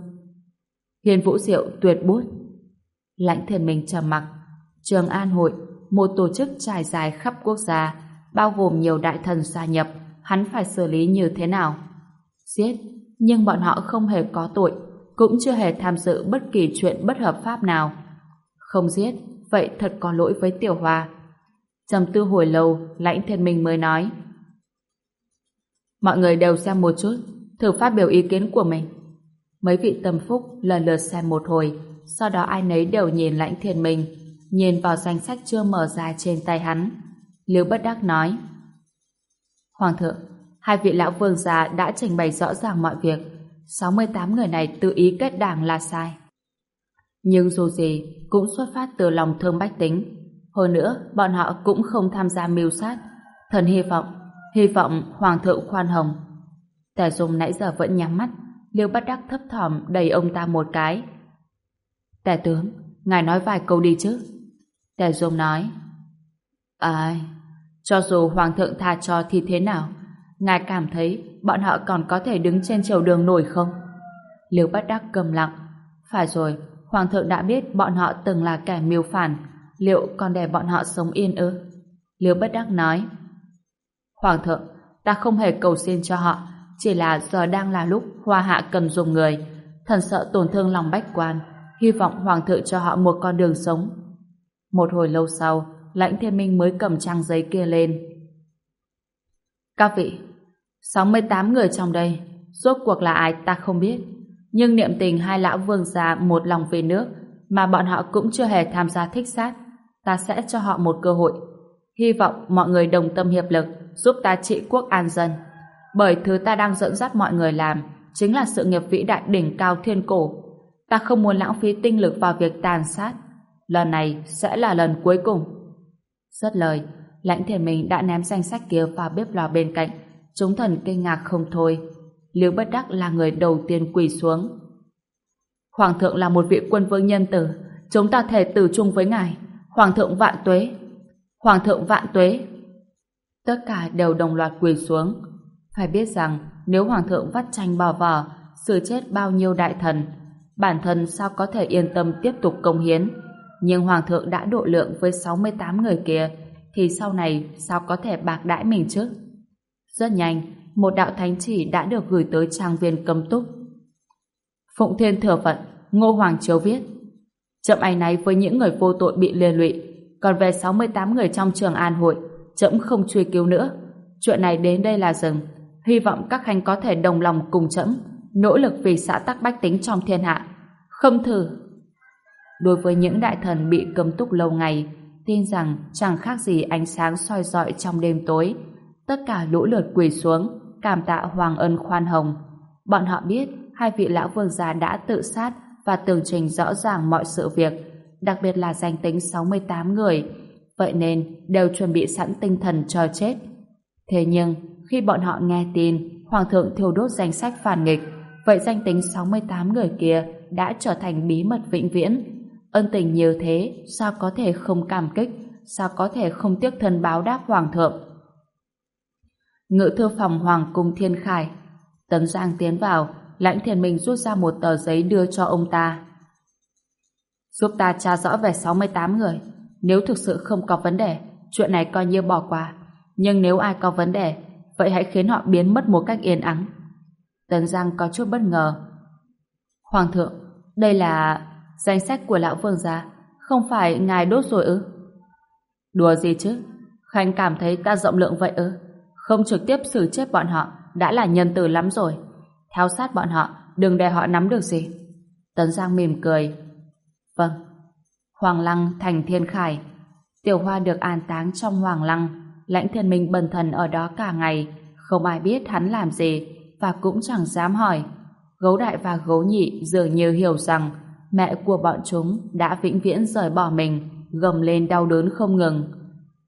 Hiền vũ diệu tuyệt bút. Lãnh thiền minh trầm mặc, Trường An Hội, một tổ chức trải dài khắp quốc gia, bao gồm nhiều đại thần gia nhập, hắn phải xử lý như thế nào? Giết, nhưng bọn họ không hề có tội, cũng chưa hề tham dự bất kỳ chuyện bất hợp pháp nào. Không giết, vậy thật có lỗi với Tiểu Hoa. Trầm tư hồi lâu, lãnh thiên minh mới nói. Mọi người đều xem một chút, thử phát biểu ý kiến của mình. Mấy vị tâm phúc lần lượt xem một hồi, sau đó ai nấy đều nhìn lãnh thiên minh, nhìn vào danh sách chưa mở ra trên tay hắn. Liêu bất đắc nói. Hoàng thượng, hai vị lão vương gia đã trình bày rõ ràng mọi việc, 68 người này tự ý kết đảng là sai. Nhưng dù gì cũng xuất phát từ lòng thương bách tính. Hơn nữa, bọn họ cũng không tham gia mưu sát. Thần hy vọng, hy vọng Hoàng thượng khoan hồng. Tề Dung nãy giờ vẫn nhắm mắt, Liêu bắt đắc thấp thỏm đầy ông ta một cái. Tề tướng, ngài nói vài câu đi chứ. Tề Dung nói. Ai, cho dù Hoàng thượng tha cho thì thế nào? Ngài cảm thấy bọn họ còn có thể đứng trên chiều đường nổi không? Liêu bất đắc cầm lặng. Phải rồi, Hoàng thượng đã biết bọn họ từng là kẻ miêu phản, liệu còn để bọn họ sống yên ư? Liêu bất đắc nói. Hoàng thượng, ta không hề cầu xin cho họ, chỉ là giờ đang là lúc hoa hạ cần dùng người. Thần sợ tổn thương lòng bách quan, hy vọng Hoàng thượng cho họ một con đường sống. Một hồi lâu sau, lãnh thiên minh mới cầm trang giấy kia lên. Các vị, 68 người trong đây, rốt cuộc là ai ta không biết. Nhưng niệm tình hai lão vương gia một lòng về nước mà bọn họ cũng chưa hề tham gia thích sát. Ta sẽ cho họ một cơ hội. Hy vọng mọi người đồng tâm hiệp lực giúp ta trị quốc an dân. Bởi thứ ta đang dẫn dắt mọi người làm chính là sự nghiệp vĩ đại đỉnh cao thiên cổ. Ta không muốn lãng phí tinh lực vào việc tàn sát. Lần này sẽ là lần cuối cùng. Rất lời, lãnh thiền mình đã ném danh sách kia vào bếp lò bên cạnh chúng thần kinh ngạc không thôi. Liễu Bất Đắc là người đầu tiên quỳ xuống. Hoàng thượng là một vị quân vương nhân tử, chúng ta thể tử chung với ngài. Hoàng thượng vạn tuế. Hoàng thượng vạn tuế. Tất cả đều đồng loạt quỳ xuống. Phải biết rằng nếu Hoàng thượng vắt tranh bò vò, xử chết bao nhiêu đại thần, bản thân sao có thể yên tâm tiếp tục công hiến. Nhưng Hoàng thượng đã độ lượng với 68 người kia, thì sau này sao có thể bạc đãi mình chứ? Rất nhanh, một đạo thánh chỉ đã được gửi tới trang viên cấm túc. Phụng Thiên thừa phận, Ngô Hoàng Chiếu viết Chậm ảnh náy với những người vô tội bị liên lụy, còn về 68 người trong trường an hội, chậm không truy cứu nữa. Chuyện này đến đây là dừng, hy vọng các khanh có thể đồng lòng cùng chậm nỗ lực vì xã tắc bách tính trong thiên hạ. Không thử. Đối với những đại thần bị cấm túc lâu ngày, tin rằng chẳng khác gì ánh sáng soi rọi trong đêm tối. Tất cả lũ lượt quỳ xuống, cảm tạ Hoàng ân khoan hồng. Bọn họ biết hai vị lão vương gia đã tự sát và tường trình rõ ràng mọi sự việc, đặc biệt là danh tính 68 người. Vậy nên đều chuẩn bị sẵn tinh thần cho chết. Thế nhưng, khi bọn họ nghe tin Hoàng thượng thiêu đốt danh sách phản nghịch, vậy danh tính 68 người kia đã trở thành bí mật vĩnh viễn. Ân tình nhiều thế, sao có thể không cảm kích, sao có thể không tiếc thân báo đáp Hoàng thượng. Ngự thư phòng Hoàng cung Thiên Khải Tấn Giang tiến vào, lãnh thiền minh rút ra một tờ giấy đưa cho ông ta. Giúp ta tra rõ về 68 người. Nếu thực sự không có vấn đề, chuyện này coi như bỏ qua. Nhưng nếu ai có vấn đề, vậy hãy khiến họ biến mất một cách yên ắng. Tấn Giang có chút bất ngờ. Hoàng thượng, đây là danh sách của lão vương gia, không phải ngài đốt rồi ư? Đùa gì chứ? Khanh cảm thấy ta rộng lượng vậy ư? Không trực tiếp xử chết bọn họ đã là nhân từ lắm rồi. Theo sát bọn họ, đừng để họ nắm được gì. Tấn Giang mỉm cười. Vâng. Hoàng Lăng thành thiên khải. Tiểu Hoa được an táng trong Hoàng Lăng. Lãnh thiên minh bần thần ở đó cả ngày. Không ai biết hắn làm gì và cũng chẳng dám hỏi. Gấu đại và gấu nhị dường như hiểu rằng mẹ của bọn chúng đã vĩnh viễn rời bỏ mình, gầm lên đau đớn không ngừng.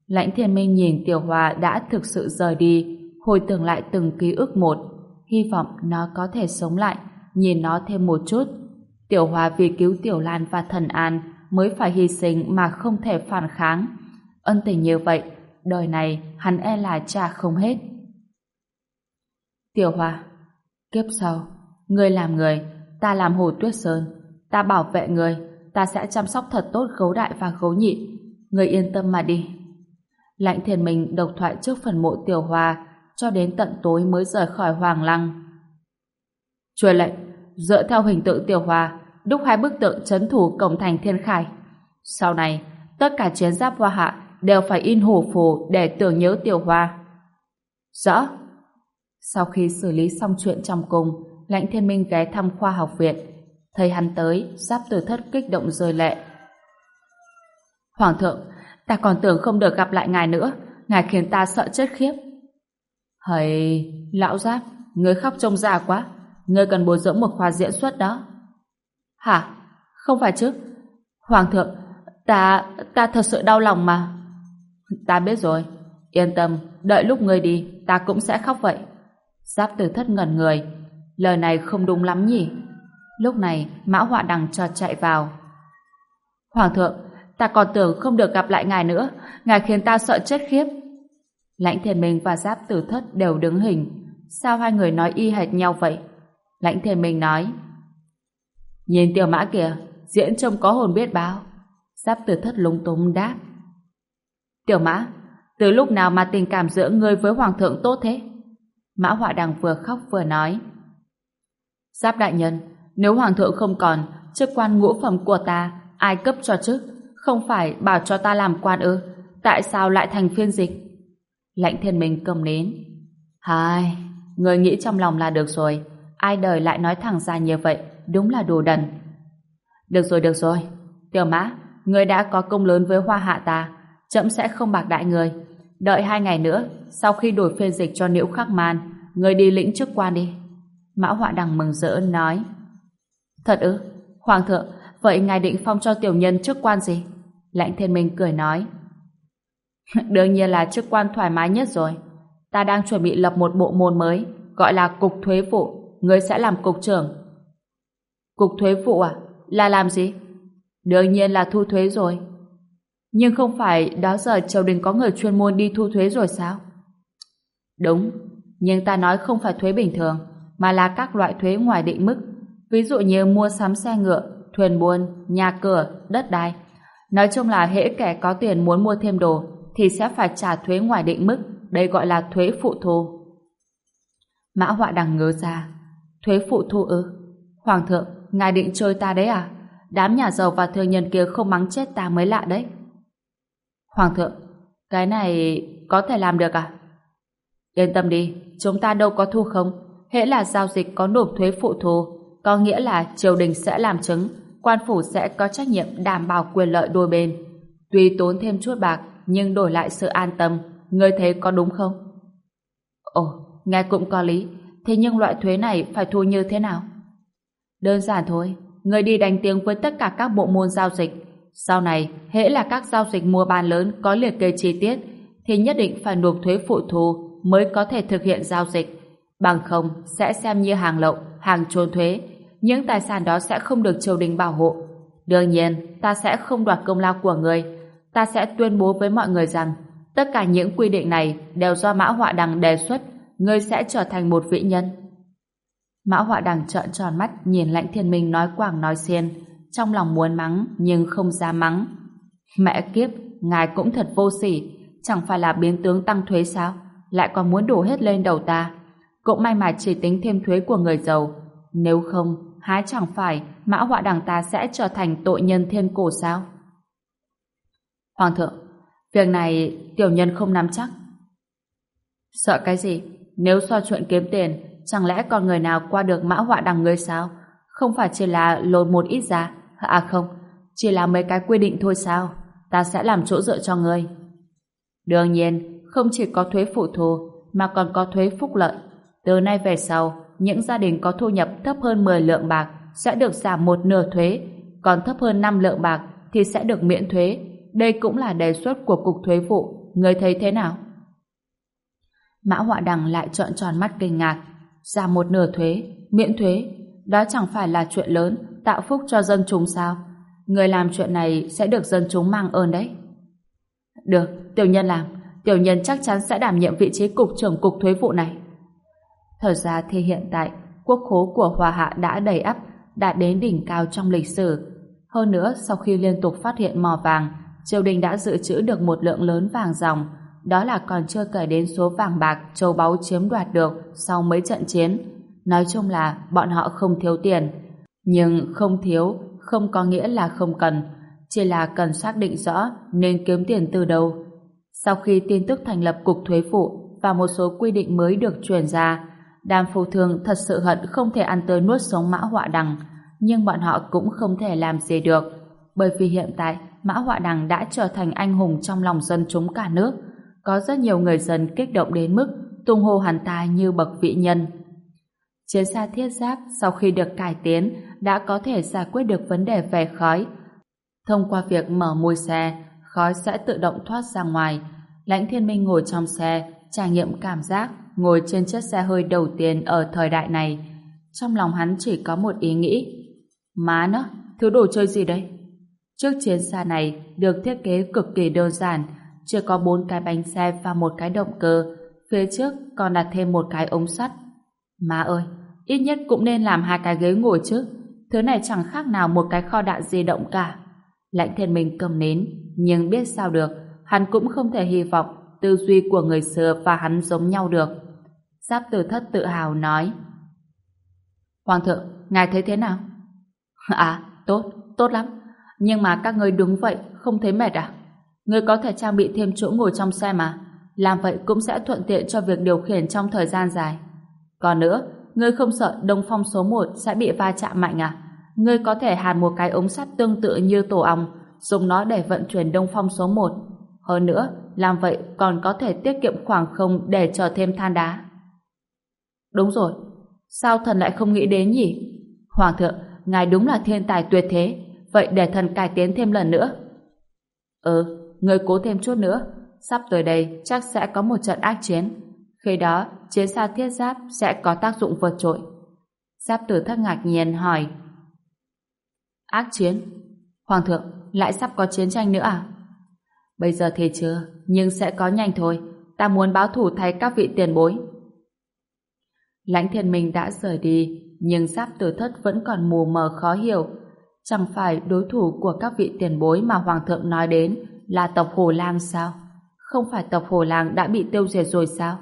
Lãnh thiên minh nhìn Tiểu hòa đã thực sự rời đi, hồi tưởng lại từng ký ức một, hy vọng nó có thể sống lại, nhìn nó thêm một chút. Tiểu hòa vì cứu Tiểu Lan và Thần An mới phải hy sinh mà không thể phản kháng. Ân tình như vậy, đời này hắn e là trả không hết. Tiểu hòa kiếp sau, ngươi làm người, ta làm hồ tuyết sơn, ta bảo vệ người, ta sẽ chăm sóc thật tốt gấu đại và gấu nhị. Người yên tâm mà đi. Lãnh thiền mình độc thoại trước phần mộ Tiểu hòa cho đến tận tối mới rời khỏi Hoàng Lăng. Truyền lệnh, dựa theo hình tượng Tiểu hòa đúc hai bức tượng chấn thủ cổng thành Thiên Khải. Sau này, tất cả chiến giáp Hoa Hạ đều phải in hổ phù để tưởng nhớ Tiểu Hoa. Rõ. Sau khi xử lý xong chuyện trong cung, Lãnh Thiên Minh ghé thăm khoa học viện. Thấy hắn tới, giáp tử thất kích động rơi lệ. Hoàng thượng, ta còn tưởng không được gặp lại ngài nữa, ngài khiến ta sợ chết khiếp. Hầy, lão giáp, ngươi khóc trông già quá, ngươi cần bồi dưỡng một khoa diễn xuất đó. Hả? Không phải chứ? Hoàng thượng, ta, ta thật sự đau lòng mà. Ta biết rồi, yên tâm, đợi lúc ngươi đi, ta cũng sẽ khóc vậy. Giáp tử thất ngẩn người, lời này không đúng lắm nhỉ? Lúc này, mã họa đằng cho chạy vào. Hoàng thượng, ta còn tưởng không được gặp lại ngài nữa, ngài khiến ta sợ chết khiếp. Lãnh Thiên Minh và Giáp Tử Thất đều đứng hình. Sao hai người nói y hệt nhau vậy? Lãnh Thiên Minh nói Nhìn tiểu mã kìa, diễn trông có hồn biết báo. Giáp Tử Thất lúng túng đáp Tiểu mã, từ lúc nào mà tình cảm giữa ngươi với Hoàng thượng tốt thế? Mã Họa Đằng vừa khóc vừa nói Giáp đại nhân, nếu Hoàng thượng không còn, chức quan ngũ phẩm của ta, ai cấp cho chức? Không phải bảo cho ta làm quan ư? Tại sao lại thành phiên dịch? Lãnh thiên minh cầm nến. Hai, người nghĩ trong lòng là được rồi. Ai đời lại nói thẳng ra như vậy, đúng là đồ đần. Được rồi, được rồi. Tiểu mã, người đã có công lớn với hoa hạ ta, chậm sẽ không bạc đại người. Đợi hai ngày nữa, sau khi đổi phiên dịch cho Liễu Khắc Man, người đi lĩnh chức quan đi. Mã Họa Đằng mừng rỡ nói. Thật ư? Hoàng thượng, vậy ngài định phong cho tiểu nhân chức quan gì? Lãnh thiên minh cười nói. Đương nhiên là chức quan thoải mái nhất rồi. Ta đang chuẩn bị lập một bộ môn mới, gọi là Cục Thuế vụ. Ngươi sẽ làm cục trưởng. Cục Thuế vụ à? Là làm gì? Đương nhiên là thu thuế rồi. Nhưng không phải đó giờ triều đình có người chuyên môn đi thu thuế rồi sao? Đúng, nhưng ta nói không phải thuế bình thường, mà là các loại thuế ngoài định mức. Ví dụ như mua sắm xe ngựa, thuyền buôn, nhà cửa, đất đai. Nói chung là hễ kẻ có tiền muốn mua thêm đồ thì sẽ phải trả thuế ngoài định mức, đây gọi là thuế phụ thu. Mã Họa Đằng ngớ ra, thuế phụ thu ư? Hoàng thượng, ngài định chơi ta đấy à? Đám nhà giàu và thương nhân kia không mắng chết ta mới lạ đấy. Hoàng thượng, cái này có thể làm được à? Yên tâm đi, chúng ta đâu có thu không. Hễ là giao dịch có nộp thuế phụ thu, có nghĩa là triều đình sẽ làm chứng, quan phủ sẽ có trách nhiệm đảm bảo quyền lợi đôi bên. Tuy tốn thêm chút bạc, nhưng đổi lại sự an tâm, ngươi thấy có đúng không? Ồ, nghe cũng có lý, thế nhưng loại thuế này phải thu như thế nào? Đơn giản thôi, người đi đánh tiếng với tất cả các bộ môn giao dịch. Sau này, hễ là các giao dịch mua bán lớn có liệt kê chi tiết, thì nhất định phải nộp thuế phụ thu mới có thể thực hiện giao dịch. Bằng không, sẽ xem như hàng lậu, hàng trốn thuế. Những tài sản đó sẽ không được triều đình bảo hộ. Đương nhiên, ta sẽ không đoạt công lao của người. Ta sẽ tuyên bố với mọi người rằng tất cả những quy định này đều do Mã Họa Đằng đề xuất, ngươi sẽ trở thành một vị nhân. Mã Họa Đằng trợn tròn mắt nhìn Lãnh Thiên Minh nói quảng nói xiên, trong lòng muốn mắng nhưng không dám mắng. Mẹ kiếp, ngài cũng thật vô sỉ, chẳng phải là biến tướng tăng thuế sao? Lại còn muốn đổ hết lên đầu ta. Cũng may mà chỉ tính thêm thuế của người giàu. Nếu không, há chẳng phải Mã Họa Đằng ta sẽ trở thành tội nhân thiên cổ sao? Hoàng thượng, việc này tiểu nhân không nắm chắc. Sợ cái gì? Nếu so chuyện kiếm tiền, chẳng lẽ còn người nào qua được mã họa đằng ngươi sao? Không phải chỉ là lột một ít ra. À không, chỉ là mấy cái quy định thôi sao? Ta sẽ làm chỗ dựa cho ngươi. Đương nhiên, không chỉ có thuế phụ thu, mà còn có thuế phúc lợi. Từ nay về sau, những gia đình có thu nhập thấp hơn 10 lượng bạc sẽ được giảm một nửa thuế, còn thấp hơn 5 lượng bạc thì sẽ được miễn thuế. Đây cũng là đề xuất của Cục Thuế vụ. người thấy thế nào? Mã Họa Đằng lại trợn tròn mắt kinh ngạc. Giảm một nửa thuế, miễn thuế. Đó chẳng phải là chuyện lớn, tạo phúc cho dân chúng sao? Người làm chuyện này sẽ được dân chúng mang ơn đấy. Được, tiểu nhân làm. Tiểu nhân chắc chắn sẽ đảm nhiệm vị trí cục trưởng cục thuế vụ này. Thật ra thì hiện tại, quốc khố của Hòa Hạ đã đầy ắp, đã đến đỉnh cao trong lịch sử. Hơn nữa, sau khi liên tục phát hiện mỏ vàng, triều đình đã dự trữ được một lượng lớn vàng dòng, đó là còn chưa kể đến số vàng bạc châu báu chiếm đoạt được sau mấy trận chiến. Nói chung là bọn họ không thiếu tiền. Nhưng không thiếu không có nghĩa là không cần, chỉ là cần xác định rõ nên kiếm tiền từ đâu. Sau khi tin tức thành lập Cục Thuế phụ và một số quy định mới được truyền ra, đàm phù thường thật sự hận không thể ăn tươi nuốt sống mã họa đằng, nhưng bọn họ cũng không thể làm gì được, bởi vì hiện tại Mã Họa Đằng đã trở thành anh hùng trong lòng dân chúng cả nước. Có rất nhiều người dân kích động đến mức tung hô hắn ta như bậc vị nhân. Chiến xa thiết giáp sau khi được cải tiến đã có thể giải quyết được vấn đề về khói. Thông qua việc mở môi xe, khói sẽ tự động thoát ra ngoài. Lãnh thiên minh ngồi trong xe, trải nghiệm cảm giác ngồi trên chiếc xe hơi đầu tiên ở thời đại này. Trong lòng hắn chỉ có một ý nghĩ. Má nó, thứ đồ chơi gì đây? Chiếc chiến xa này được thiết kế cực kỳ đơn giản, chỉ có bốn cái bánh xe và một cái động cơ, phía trước còn đặt thêm một cái ống sắt. Má ơi, ít nhất cũng nên làm hai cái ghế ngồi chứ. Thứ này chẳng khác nào một cái kho đạn di động cả. Lãnh thiên minh cầm nến, nhưng biết sao được, hắn cũng không thể hy vọng tư duy của người xưa và hắn giống nhau được. Giáp tử thất tự hào nói Hoàng thượng, ngài thấy thế nào? À, tốt, tốt lắm. Nhưng mà các ngươi đứng vậy, không thấy mệt à? Ngươi có thể trang bị thêm chỗ ngồi trong xe mà. Làm vậy cũng sẽ thuận tiện cho việc điều khiển trong thời gian dài. Còn nữa, ngươi không sợ đông phong số 1 sẽ bị va chạm mạnh à? Ngươi có thể hàn một cái ống sắt tương tự như tổ ong, dùng nó để vận chuyển đông phong số 1. Hơn nữa, làm vậy còn có thể tiết kiệm khoảng không để chờ thêm than đá. Đúng rồi, sao thần lại không nghĩ đến nhỉ? Hoàng thượng, ngài đúng là thiên tài tuyệt thế, vậy để thần cải tiến thêm lần nữa. Ừ, người cố thêm chút nữa, sắp tới đây chắc sẽ có một trận ác chiến. Khi đó, chiến xa thiết giáp sẽ có tác dụng vượt trội. Giáp tử thất ngạc nhiên hỏi Ác chiến? Hoàng thượng, lại sắp có chiến tranh nữa à? Bây giờ thì chưa, nhưng sẽ có nhanh thôi. Ta muốn báo thủ thay các vị tiền bối. Lãnh thiên minh đã rời đi, nhưng giáp tử thất vẫn còn mù mờ khó hiểu. Chẳng phải đối thủ của các vị tiền bối mà Hoàng thượng nói đến là tộc Hồ Lang sao? Không phải tộc Hồ Lang đã bị tiêu diệt rồi sao?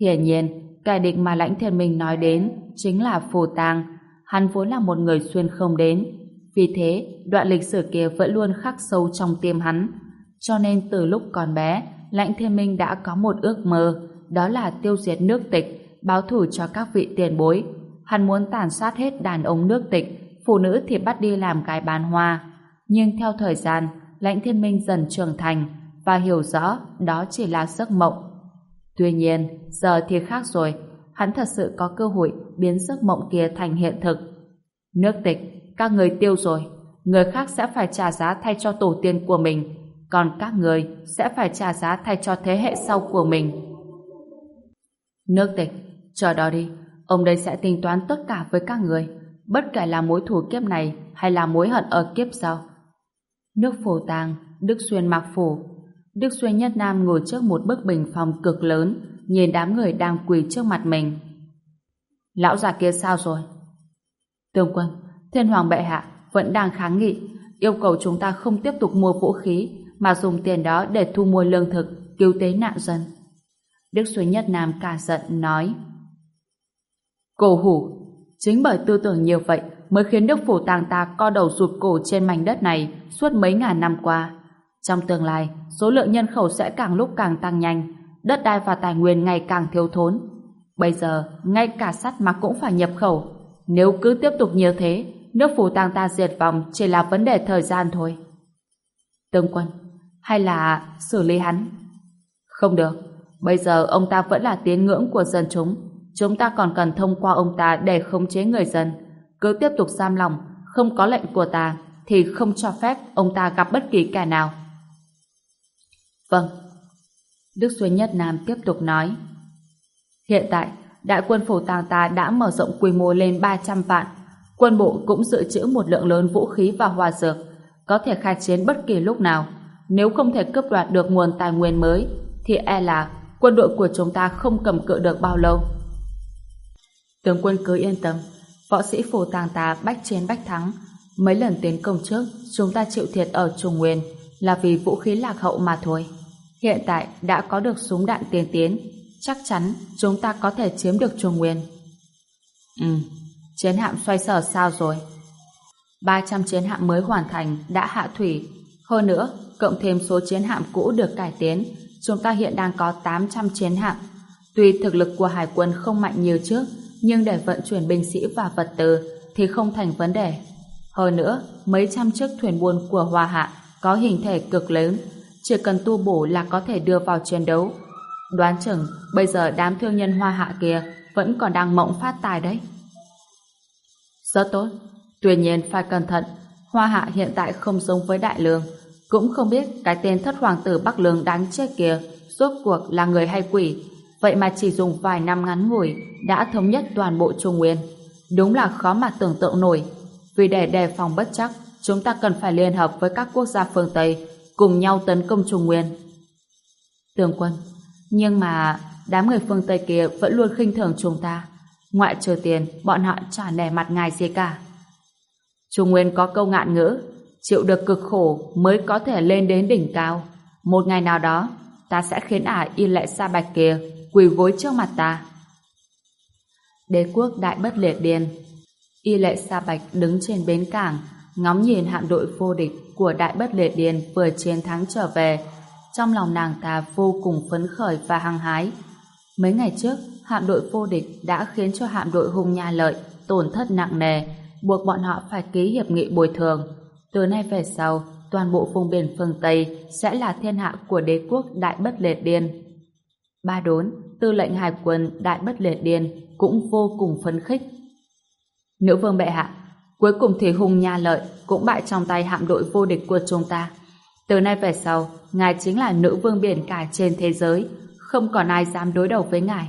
Hiển nhiên, kẻ địch mà lãnh thiên minh nói đến chính là Phù tàng Hắn vốn là một người xuyên không đến. Vì thế, đoạn lịch sử kia vẫn luôn khắc sâu trong tim hắn. Cho nên từ lúc còn bé, lãnh thiên minh đã có một ước mơ đó là tiêu diệt nước tịch, báo thù cho các vị tiền bối. Hắn muốn tàn sát hết đàn ông nước tịch, phụ nữ thì bắt đi làm gái bán hoa. Nhưng theo thời gian, lãnh thiên minh dần trưởng thành và hiểu rõ đó chỉ là giấc mộng. Tuy nhiên, giờ thì khác rồi, hắn thật sự có cơ hội biến giấc mộng kia thành hiện thực. Nước tịch, các người tiêu rồi, người khác sẽ phải trả giá thay cho tổ tiên của mình, còn các người sẽ phải trả giá thay cho thế hệ sau của mình. Nước tịch, chờ đó đi, ông đây sẽ tính toán tất cả với các người, bất kể là mối thù kiếp này hay là mối hận ở kiếp sau. Nước phổ tàng, Đức Xuyên mặc phủ. Đức Xuyên Nhất Nam ngồi trước một bức bình phòng cực lớn, nhìn đám người đang quỳ trước mặt mình. Lão già kia sao rồi? Tương quân, thiên hoàng bệ hạ vẫn đang kháng nghị, yêu cầu chúng ta không tiếp tục mua vũ khí, mà dùng tiền đó để thu mua lương thực, cứu tế nạn dân. Đức Xuyên Nhất Nam cả giận nói Cổ hủ, chính bởi tư tưởng như vậy mới khiến Đức Phủ Tàng ta co đầu rụt cổ trên mảnh đất này suốt mấy ngàn năm qua. Trong tương lai, số lượng nhân khẩu sẽ càng lúc càng tăng nhanh, đất đai và tài nguyên ngày càng thiếu thốn. Bây giờ, ngay cả sắt mà cũng phải nhập khẩu. Nếu cứ tiếp tục như thế, nước Phủ Tàng ta diệt vong chỉ là vấn đề thời gian thôi. Tương quân, hay là xử lý hắn? Không được, bây giờ ông ta vẫn là tiến ngưỡng của dân chúng. Chúng ta còn cần thông qua ông ta để khống chế người dân cứ tiếp tục giam lòng, không có lệnh của ta, thì không cho phép ông ta gặp bất kỳ kẻ nào. Vâng. Đức Xuân Nhất Nam tiếp tục nói. Hiện tại, đại quân phủ tàng ta đã mở rộng quy mô lên 300 vạn. Quân bộ cũng dự trữ một lượng lớn vũ khí và hòa dược, có thể khai chiến bất kỳ lúc nào. Nếu không thể cướp đoạt được nguồn tài nguyên mới, thì e là quân đội của chúng ta không cầm cự được bao lâu. Tướng quân cứ yên tâm, võ sĩ phù tàng ta bách chiến bách thắng. Mấy lần tiến công trước, chúng ta chịu thiệt ở Trung Nguyên là vì vũ khí lạc hậu mà thôi. Hiện tại đã có được súng đạn tiên tiến, chắc chắn chúng ta có thể chiếm được Trung Nguyên. Ừ, chiến hạm xoay sở sao rồi? 300 chiến hạm mới hoàn thành đã hạ thủy. Hơn nữa, cộng thêm số chiến hạm cũ được cải tiến, chúng ta hiện đang có 800 chiến hạm. Tuy thực lực của hải quân không mạnh như trước, nhưng để vận chuyển binh sĩ và vật tư thì không thành vấn đề. Hơn nữa, mấy trăm chiếc thuyền buôn của Hoa Hạ có hình thể cực lớn, chỉ cần tu bổ là có thể đưa vào chiến đấu. Đoán chừng bây giờ đám thương nhân Hoa Hạ kia vẫn còn đang mộng phát tài đấy. Rất tốt, tuy nhiên phải cẩn thận, Hoa Hạ hiện tại không giống với Đại Lương, cũng không biết cái tên thất hoàng tử Bắc Lương đáng chết kia rốt cuộc là người hay quỷ vậy mà chỉ dùng vài năm ngắn ngủi đã thống nhất toàn bộ Trung Nguyên. Đúng là khó mà tưởng tượng nổi. Vì để đề phòng bất chắc, chúng ta cần phải liên hợp với các quốc gia phương Tây cùng nhau tấn công Trung Nguyên. Tướng quân, nhưng mà đám người phương Tây kia vẫn luôn khinh thường chúng ta. Ngoại trừ tiền, bọn họ chả nề mặt ngài gì cả. Trung Nguyên có câu ngạn ngữ, chịu được cực khổ mới có thể lên đến đỉnh cao. Một ngày nào đó, ta sẽ khiến ả y lệ sa bạch kia quỳ gối trước mặt ta. Đế quốc đại bất liệt điên Y lệ Sa Bạch đứng trên bến cảng ngóng nhìn hạm đội vô địch của đại bất liệt điên vừa chiến thắng trở về trong lòng nàng ta vô cùng phấn khởi và hăng hái. Mấy ngày trước, hạm đội vô địch đã khiến cho hạm đội hung nha lợi tổn thất nặng nề, buộc bọn họ phải ký hiệp nghị bồi thường. Từ nay về sau, toàn bộ vùng biển phương Tây sẽ là thiên hạ của đế quốc đại bất liệt điên. Ba đốn, tư lệnh hải quân đại bất liệt điên cũng vô cùng phấn khích. Nữ vương bệ hạ, cuối cùng thì hùng nha lợi cũng bại trong tay hạm đội vô địch của chúng ta. Từ nay về sau, ngài chính là nữ vương biển cả trên thế giới, không còn ai dám đối đầu với ngài.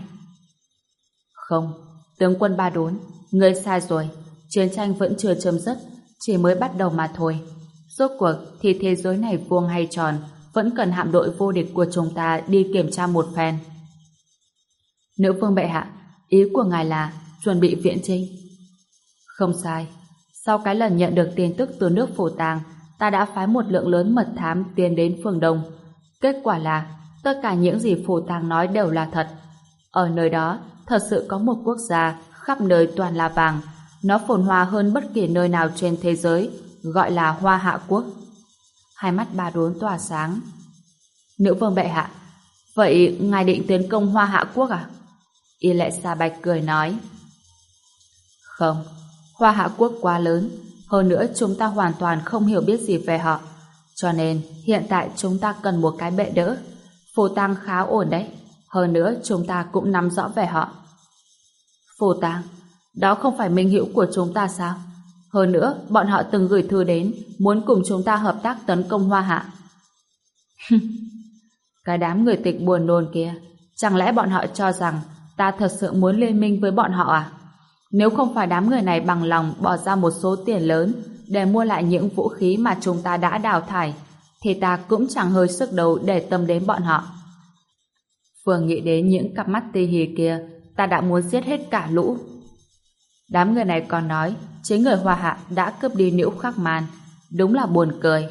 Không, tướng quân ba đốn, ngươi sai rồi, chiến tranh vẫn chưa chấm dứt, chỉ mới bắt đầu mà thôi. Rốt cuộc thì thế giới này vuông hay tròn, vẫn cần hạm đội vô địch của chúng ta đi kiểm tra một phen. Nữ vương bệ hạ, ý của ngài là chuẩn bị viện trinh. Không sai. Sau cái lần nhận được tin tức từ nước phổ tàng, ta đã phái một lượng lớn mật thám tiến đến phương Đông. Kết quả là tất cả những gì phổ tàng nói đều là thật. Ở nơi đó, thật sự có một quốc gia khắp nơi toàn là vàng. Nó phồn hoa hơn bất kỳ nơi nào trên thế giới, gọi là Hoa Hạ Quốc. Hai mắt bà đốn tỏa sáng. Nữ vương bệ hạ, Vậy ngài định tiến công Hoa Hạ Quốc à? Y lệ xa Bạch cười nói. Không, Hoa Hạ Quốc quá lớn, hơn nữa chúng ta hoàn toàn không hiểu biết gì về họ. Cho nên hiện tại chúng ta cần một cái bệ đỡ. Phù Tăng khá ổn đấy. Hơn nữa chúng ta cũng nắm rõ về họ. Phù Tăng, đó không phải minh hữu của chúng ta sao? Hơn nữa, bọn họ từng gửi thư đến muốn cùng chúng ta hợp tác tấn công Hoa Hạ. cái đám người tịch buồn nôn kia, chẳng lẽ bọn họ cho rằng ta thật sự muốn liên minh với bọn họ à? Nếu không phải đám người này bằng lòng bỏ ra một số tiền lớn để mua lại những vũ khí mà chúng ta đã đào thải, thì ta cũng chẳng hơi sức đầu để tâm đến bọn họ. Vừa nghĩ đến những cặp mắt tì hì kia, ta đã muốn giết hết cả lũ. Đám người này còn nói, chính người Hoa Hạ đã cướp đi nữ khắc man. Đúng là buồn cười.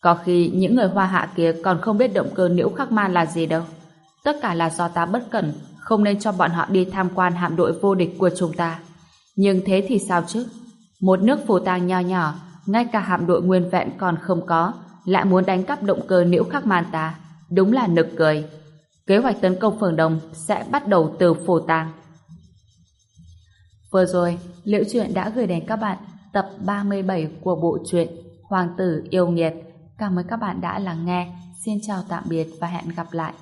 Có khi những người Hoa Hạ kia còn không biết động cơ nữ khắc man là gì đâu. Tất cả là do ta bất cẩn, không nên cho bọn họ đi tham quan hạm đội vô địch của chúng ta. Nhưng thế thì sao chứ? Một nước phù tang nho nhỏ, ngay cả hạm đội nguyên vẹn còn không có, lại muốn đánh cắp động cơ nữ khắc man ta. Đúng là nực cười. Kế hoạch tấn công phường đồng sẽ bắt đầu từ phù tang. Vừa rồi, Liễu Chuyện đã gửi đến các bạn tập 37 của bộ truyện Hoàng tử yêu nghiệt. Cảm ơn các bạn đã lắng nghe. Xin chào tạm biệt và hẹn gặp lại.